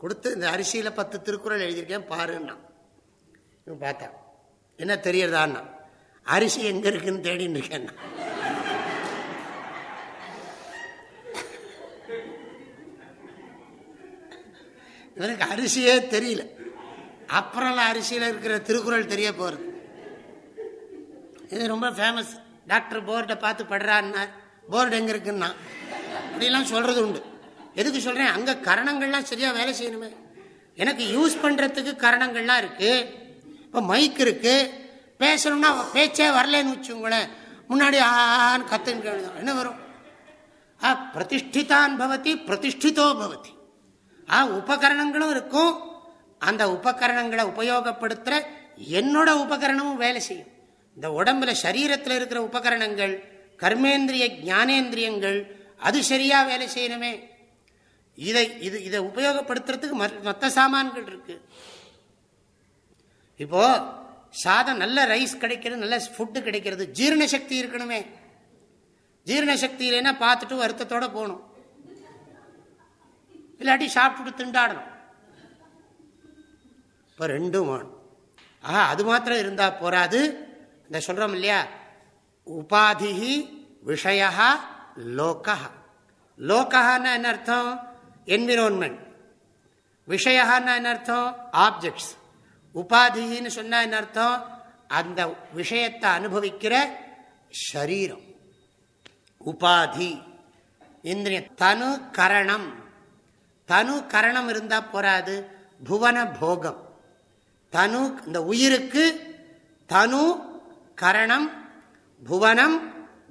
A: கொடுத்து இந்த அரிசியில் பத்து திருக்குறள் எழுதியிருக்கேன் பாருன்னா பார்த்தா என்ன தெரியறதான்னா அரிசி எங்கே இருக்குன்னு தேடின்னு இருக்கேன்னா இவனுக்கு அரிசியே தெரியல. அப்புறம் அரிசியில் இருக்கிற திருக்குறள் தெரிய போகிறது இது ரொம்ப ஃபேமஸ் டாக்டர் போர்டை பார்த்து படுறான்னா போர்டு எங்கே இருக்குன்னா? அப்படிலாம் சொல்கிறது உண்டு. எதுக்கு சொல்கிறேன் அங்கே கரணங்கள்லாம் சரியாக வேலை செய்யணுமே. எனக்கு யூஸ் பண்ணுறதுக்கு கரணங்கள்லாம் இருக்குது இப்போ மைக் இருக்குது பேசணும்னா பேச்சே வரலன்னு வச்சுங்களேன் முன்னாடி ஆன்னு கத்துன்னு என்ன வரும்? ஆ பிரதிஷ்டிதான் பவதி பிரதிஷ்டிதோ பவதி. ஆ உபகரணங்களும் இருக்கும். அந்த உபகரணங்களை உபயோகப்படுத்துற என்னோட உபகரணமும் வேலை செய்யும். இந்த உடம்புல சரீரத்தில் இருக்கிற உபகரணங்கள் கர்மேந்திரிய ஞானேந்திரியங்கள் அது சரியா வேலை செய்யணுமே. இதை இது இதை உபயோகப்படுத்துறதுக்கு மற்ற சாமான்கள் இருக்கு. இப்போ சாதம் நல்ல ரைஸ் கிடைக்கிறது நல்ல ஃபுட்டு கிடைக்கிறது ஜீரண சக்தி இருக்கணுமே. ஜீரண சக்தி இல்லைன்னா பார்த்துட்டு வருத்தத்தோட போகணும். இல்லாட்டி சாப்பிட்டுட்டு திண்டாடணும். இப்போ ரெண்டும் வேணும். ஆஹா அது மாத்திரம் இருந்தால் போராது இந்த சொல்கிறோம் இல்லையா? உபாதி விஷயா லோக்கா லோக்கான்னா என்ன அர்த்தம்? என்விரோன்மெண்ட் விஷயான்னா என்ன அர்த்தம்? ஆப்ஜெக்ட்ஸ் உபாதின்னு சொன்னால் என்ன அர்த்தம்? அந்த விஷயத்தை அனுபவிக்கிற ஷரீரம் உபாதி. இந்திரிய தனு கரணம். தனு கரணம் இருந்தால் போராது புவன போகம். தனு இந்த உயிருக்கு தனு கரணம் புவனம்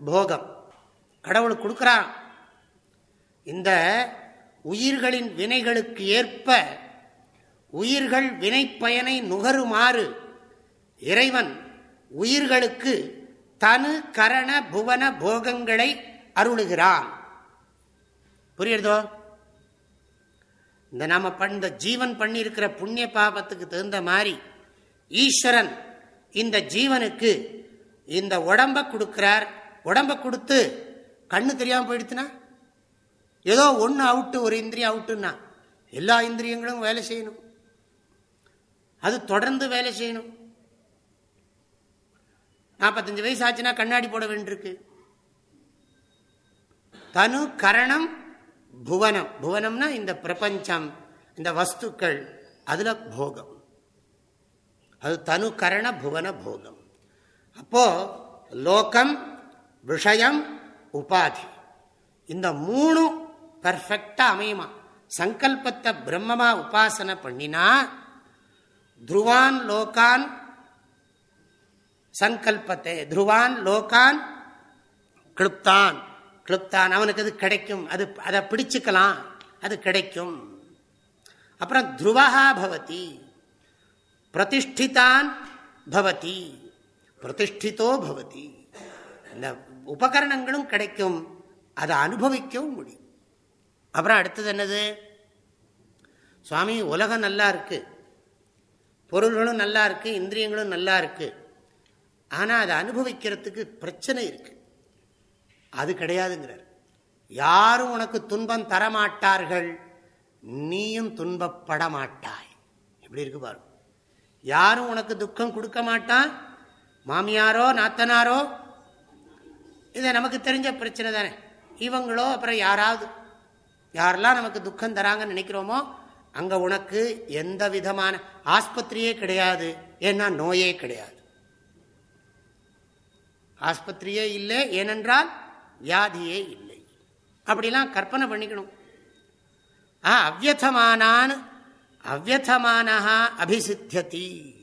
A: போகம். கடவுள் கொடுக்குறான் இந்த உயிர்களின் வினைகளுக்கு ஏற்ப உயிர்கள் வினைப்பயனை நுகருமாறு இறைவன் உயிர்களுக்கு தனு கரண புவன போகங்களை அருளுகிறான். புரியுறதோ இந்த நாம பண்ண ஜீவன் பண்ணியிருக்கிற புண்ணிய பாபத்துக்கு தகுந்த மாதிரி ஈஸ்வரன் இந்த ஜீவனுக்கு இந்த உடம்ப கொடுக்கிறார். உடம்ப கொடுத்து கண்ணு தெரியாமல் போயிடுச்சுனா ஏதோ ஒன்று அவுட்டு ஒரு இந்திரியம் அவுட்டுன்னா? எல்லா இந்திரியங்களும் வேலை செய்யணும். அது தொடர்ந்து வேலை செய்யணும். நாற்பத்தஞ்சு வயசு ஆச்சுன்னா கண்ணாடி போட வேண்டியிருக்கு. தனு கரணம் புவனம். புவனம்னா இந்த பிரபஞ்சம் இந்த வஸ்துக்கள் அதில் போகம். அது தனு கரண புவன போகம். அப்போ லோகம் விஷயம் உபாதி. இந்த மூணும் பர்ஃபெக்டாக அமையுமா? சங்கல்பத்தை பிரம்மமாக உபாசனை பண்ணினா துருவான் லோகான் சங்கல்பத்தை துருவான் லோகான் கிளுப்தான் கிளுப்தான் அவனுக்கு அது கிடைக்கும். அது அதை பிடிச்சுக்கலாம். அது கிடைக்கும். அப்புறம் துருவகா பவதி. பிரதிஷ்டிதான் பவதி. பிரதிஷ்டிதோ பவதி. இந்த உபகரணங்களும் கிடைக்கும். அதை அனுபவிக்கவும் முடியும். அப்புறம் அடுத்தது என்னது? சுவாமி உலகம் நல்லா இருக்கு. பொருள்களும் நல்லா இருக்கு. இந்திரியங்களும் நல்லா இருக்கு. ஆனால் அதை அனுபவிக்கிறதுக்கு பிரச்சனை இருக்குது அது கிடையாதுங்கிறார். யாரும் உனக்கு துன்பம் தரமாட்டார்கள் நீயும் துன்பப்பட மாட்டாய் எப்படி இருக்கு பாரு யாரும் உனக்கு துக்கம் கொடுக்க மாட்டான் மாமியாரோ நாத்தனாரோ? இதை நமக்கு தெரிஞ்ச பிரச்சனை தானே. இவங்களோ அப்புறம் யாராவது? யாரெல்லாம் நமக்கு துக்கம் தராங்கன்னு நினைக்கிறோமோ அங்கே உனக்கு எந்த விதமான ஆஸ்பத்திரியே கிடையாது. ஏன்னா நோயே கிடையாது. ஆஸ்பத்திரியே இல்லை ஏனென்றால் வியாதியே இல்லை. அப்படிலாம் கற்பனை பண்ணிக்கணும். ஆ அவ்யதமானான் அவ்வமானா அபிசித்தியதி.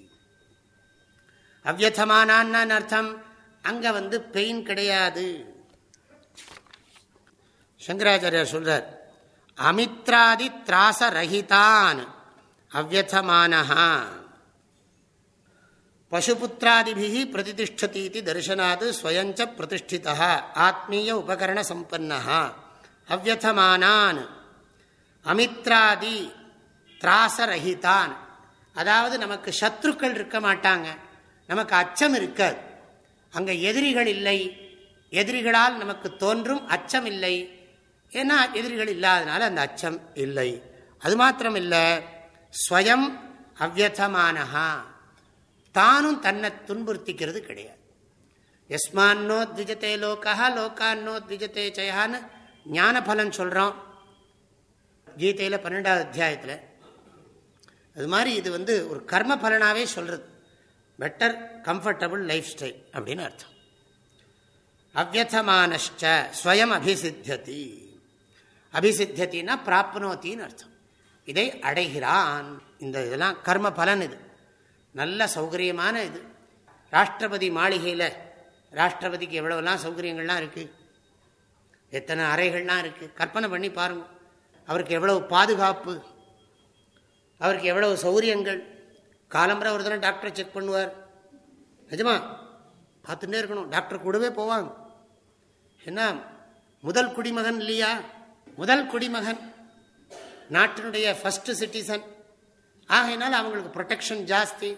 A: அவ்வமானான்னு அர்த்தம்? அங்கே வந்து பெயின் கிடையாது. சங்கராச்சாரியர் சொல்றார் அமித்ராதி திராசரகிதான் ரஹிதான் அவ்வமானஹா பசுபுத்திராதிபிகி பிரதிஷ்டதி தரிசனாது ஸ்வயஞ்ச பிரதிஷ்டிதா ஆத்மீய உபகரண சம்பன்னா அவ்வதமானான் அமித்ராதி திராசரகிதான் அதாவது நமக்கு சத்ருக்கள் இருக்க மாட்டாங்க. நமக்கு அச்சம் இருக்காது. அங்கே எதிரிகள் இல்லை. எதிரிகளால் நமக்கு தோன்றும் அச்சம் இல்லை. ஏன்னா எதிரிகள் இல்லாதனால அந்த அச்சம் இல்லை. அது மாத்திரம் இல்லை ஸ்வயம் அவ்வதமானஹா தானும் தன்னை துன்புறுத்திக்கிறது கிடையாது. எஸ்மான்னோ திஜத்தே லோக்கா லோக்கான்னோ திஜத்தே ஜெயான்னு ஞான பலன் சொல்கிறோம் கீதையில் பன்னெண்டாவது அத்தியாயத்தில். அது மாதிரி இது வந்து ஒரு கர்ம பலனாகவே சொல்கிறது பெட்டர் கம்ஃபர்டபுள் லைஃப் ஸ்டைல் அப்படின்னு அர்த்தம். அவ்வமானஷ்ட ஸ்வயம் அபிசித்தியதி. அபிசித்தியத்தின்னா பிராப்னோத்தின்னு அர்த்தம். இதை அடைகிறான். இந்த இதெல்லாம் கர்ம பலன் இது. நல்ல சௌகரியமான இது. ராஷ்டிரபதி மாளிகையில் ராஷ்டிரபதிக்கு எவ்வளோலாம் சௌகரியங்கள்லாம் இருக்குது எத்தனை அறைகள்லாம் இருக்குது கற்பனை பண்ணி பாருங்கள் அவருக்கு எவ்வளவு பாதுகாப்பு? அவருக்கு எவ்வளவு சௌகரியங்கள் காலம்பரை ஒரு தடவை டாக்டரை செக் பண்ணுவார். நிஜமா? பார்த்துட்டே இருக்கணும். டாக்டர் கூடவே போவாங்க. என்ன? முதல் குடிமகன் இல்லையா? முதல் குடிமகன். நாட்டினுடைய ஃபஸ்ட்டு சிட்டிசன் ஆகையினால அவங்களுக்கு ப்ரொடெக்ஷன் ஜாஸ்தி.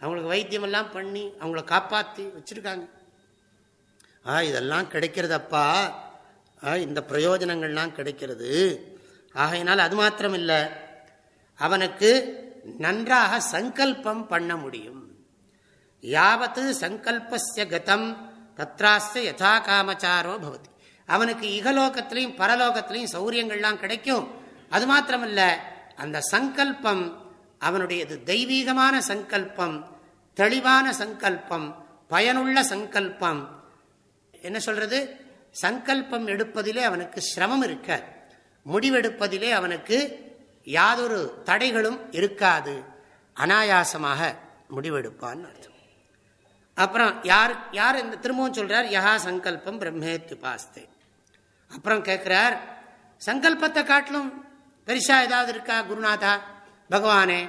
A: அவங்களுக்கு வைத்தியமெல்லாம் பண்ணி அவங்கள காப்பாற்றி வச்சுருக்காங்க. ஆ இதெல்லாம் கிடைக்கிறதப்பா. இந்த பிரயோஜனங்கள்லாம் கிடைக்கிறது. ஆகையினால் அது மாத்திரம் இல்லை அவனுக்கு நன்றாக சங்கல்பம் பண்ண முடியும். யாவத்து சங்கல்பஸ்ய கதம் தத்ராஸ்ய யதா காமச்சாரோ பவதி. அவனுக்கு இகலோகத்திலையும் பரலோகத்திலையும் சௌரியங்கள்லாம் கிடைக்கும். அது மாத்திரமில்லை. அந்த சங்கல்பம் அவனுடையது தெய்வீகமான சங்கல்பம் தெளிவான சங்கல்பம் பயனுள்ள சங்கல்பம். என்ன சொல்றது? சங்கல்பம் எடுப்பதிலே அவனுக்கு சிரமம் இருக்காது. முடிவெடுப்பதிலே அவனுக்கு யாதொரு தடைகளும் இருக்காது. அனாயாசமாக முடிவெடுப்பான்னு அர்த்தம். அப்புறம் யார் யார் இந்த திரும்பவும் சொல்றார் யஹா சங்கல்பம் பிரம்மேத்து பாஸ்தே. அப்புறம் கேட்கிறார் சங்கல்பத்தை காட்டிலும் பெருசா ஏதாவது இருக்கா குருநாதா? பகவானே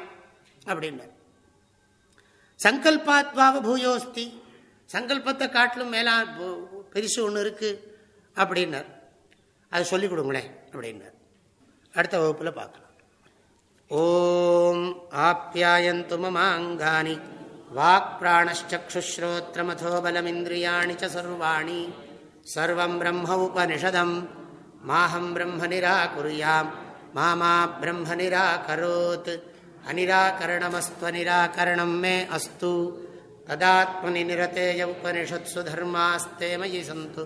A: அப்படின்னார் சங்கல்பாத்வாவ பூயோஸ்தி சங்கல்பத்தை காட்டிலும் மேலா பெருசு ஒன்று இருக்கு அப்படின்னார் அதை சொல்லிக் கொடுங்களேன் அப்படின்னார் அடுத்த வகுப்பில் பார்க்கலாம். ஓம் ஆப்யாயந்து மமாங்கானி வாக் பிராணச்சுஸ்ரோத்திரமதோபலமிந்திரியாணி சர்வாணி சர்வம் பிரம்ம உபனிஷதம் மாஹம் பிரம்ம நிராகுரியாம். மாமா பிரம்ம நிராகரோத் அனிராகரணமஸ்துவனிராகரணம் மே அஸ்து ததாத்மனி நிரதேய உபனிஷத்சு தர்மாஸ்தே மயி சந்து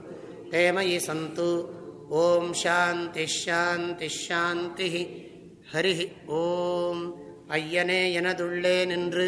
A: தே மயி சந்து ஓம் சாந்தி ஷாந்தி ஷாந்தி ஹரி ஓம் ஐயனே எனதுள்ளே நின்று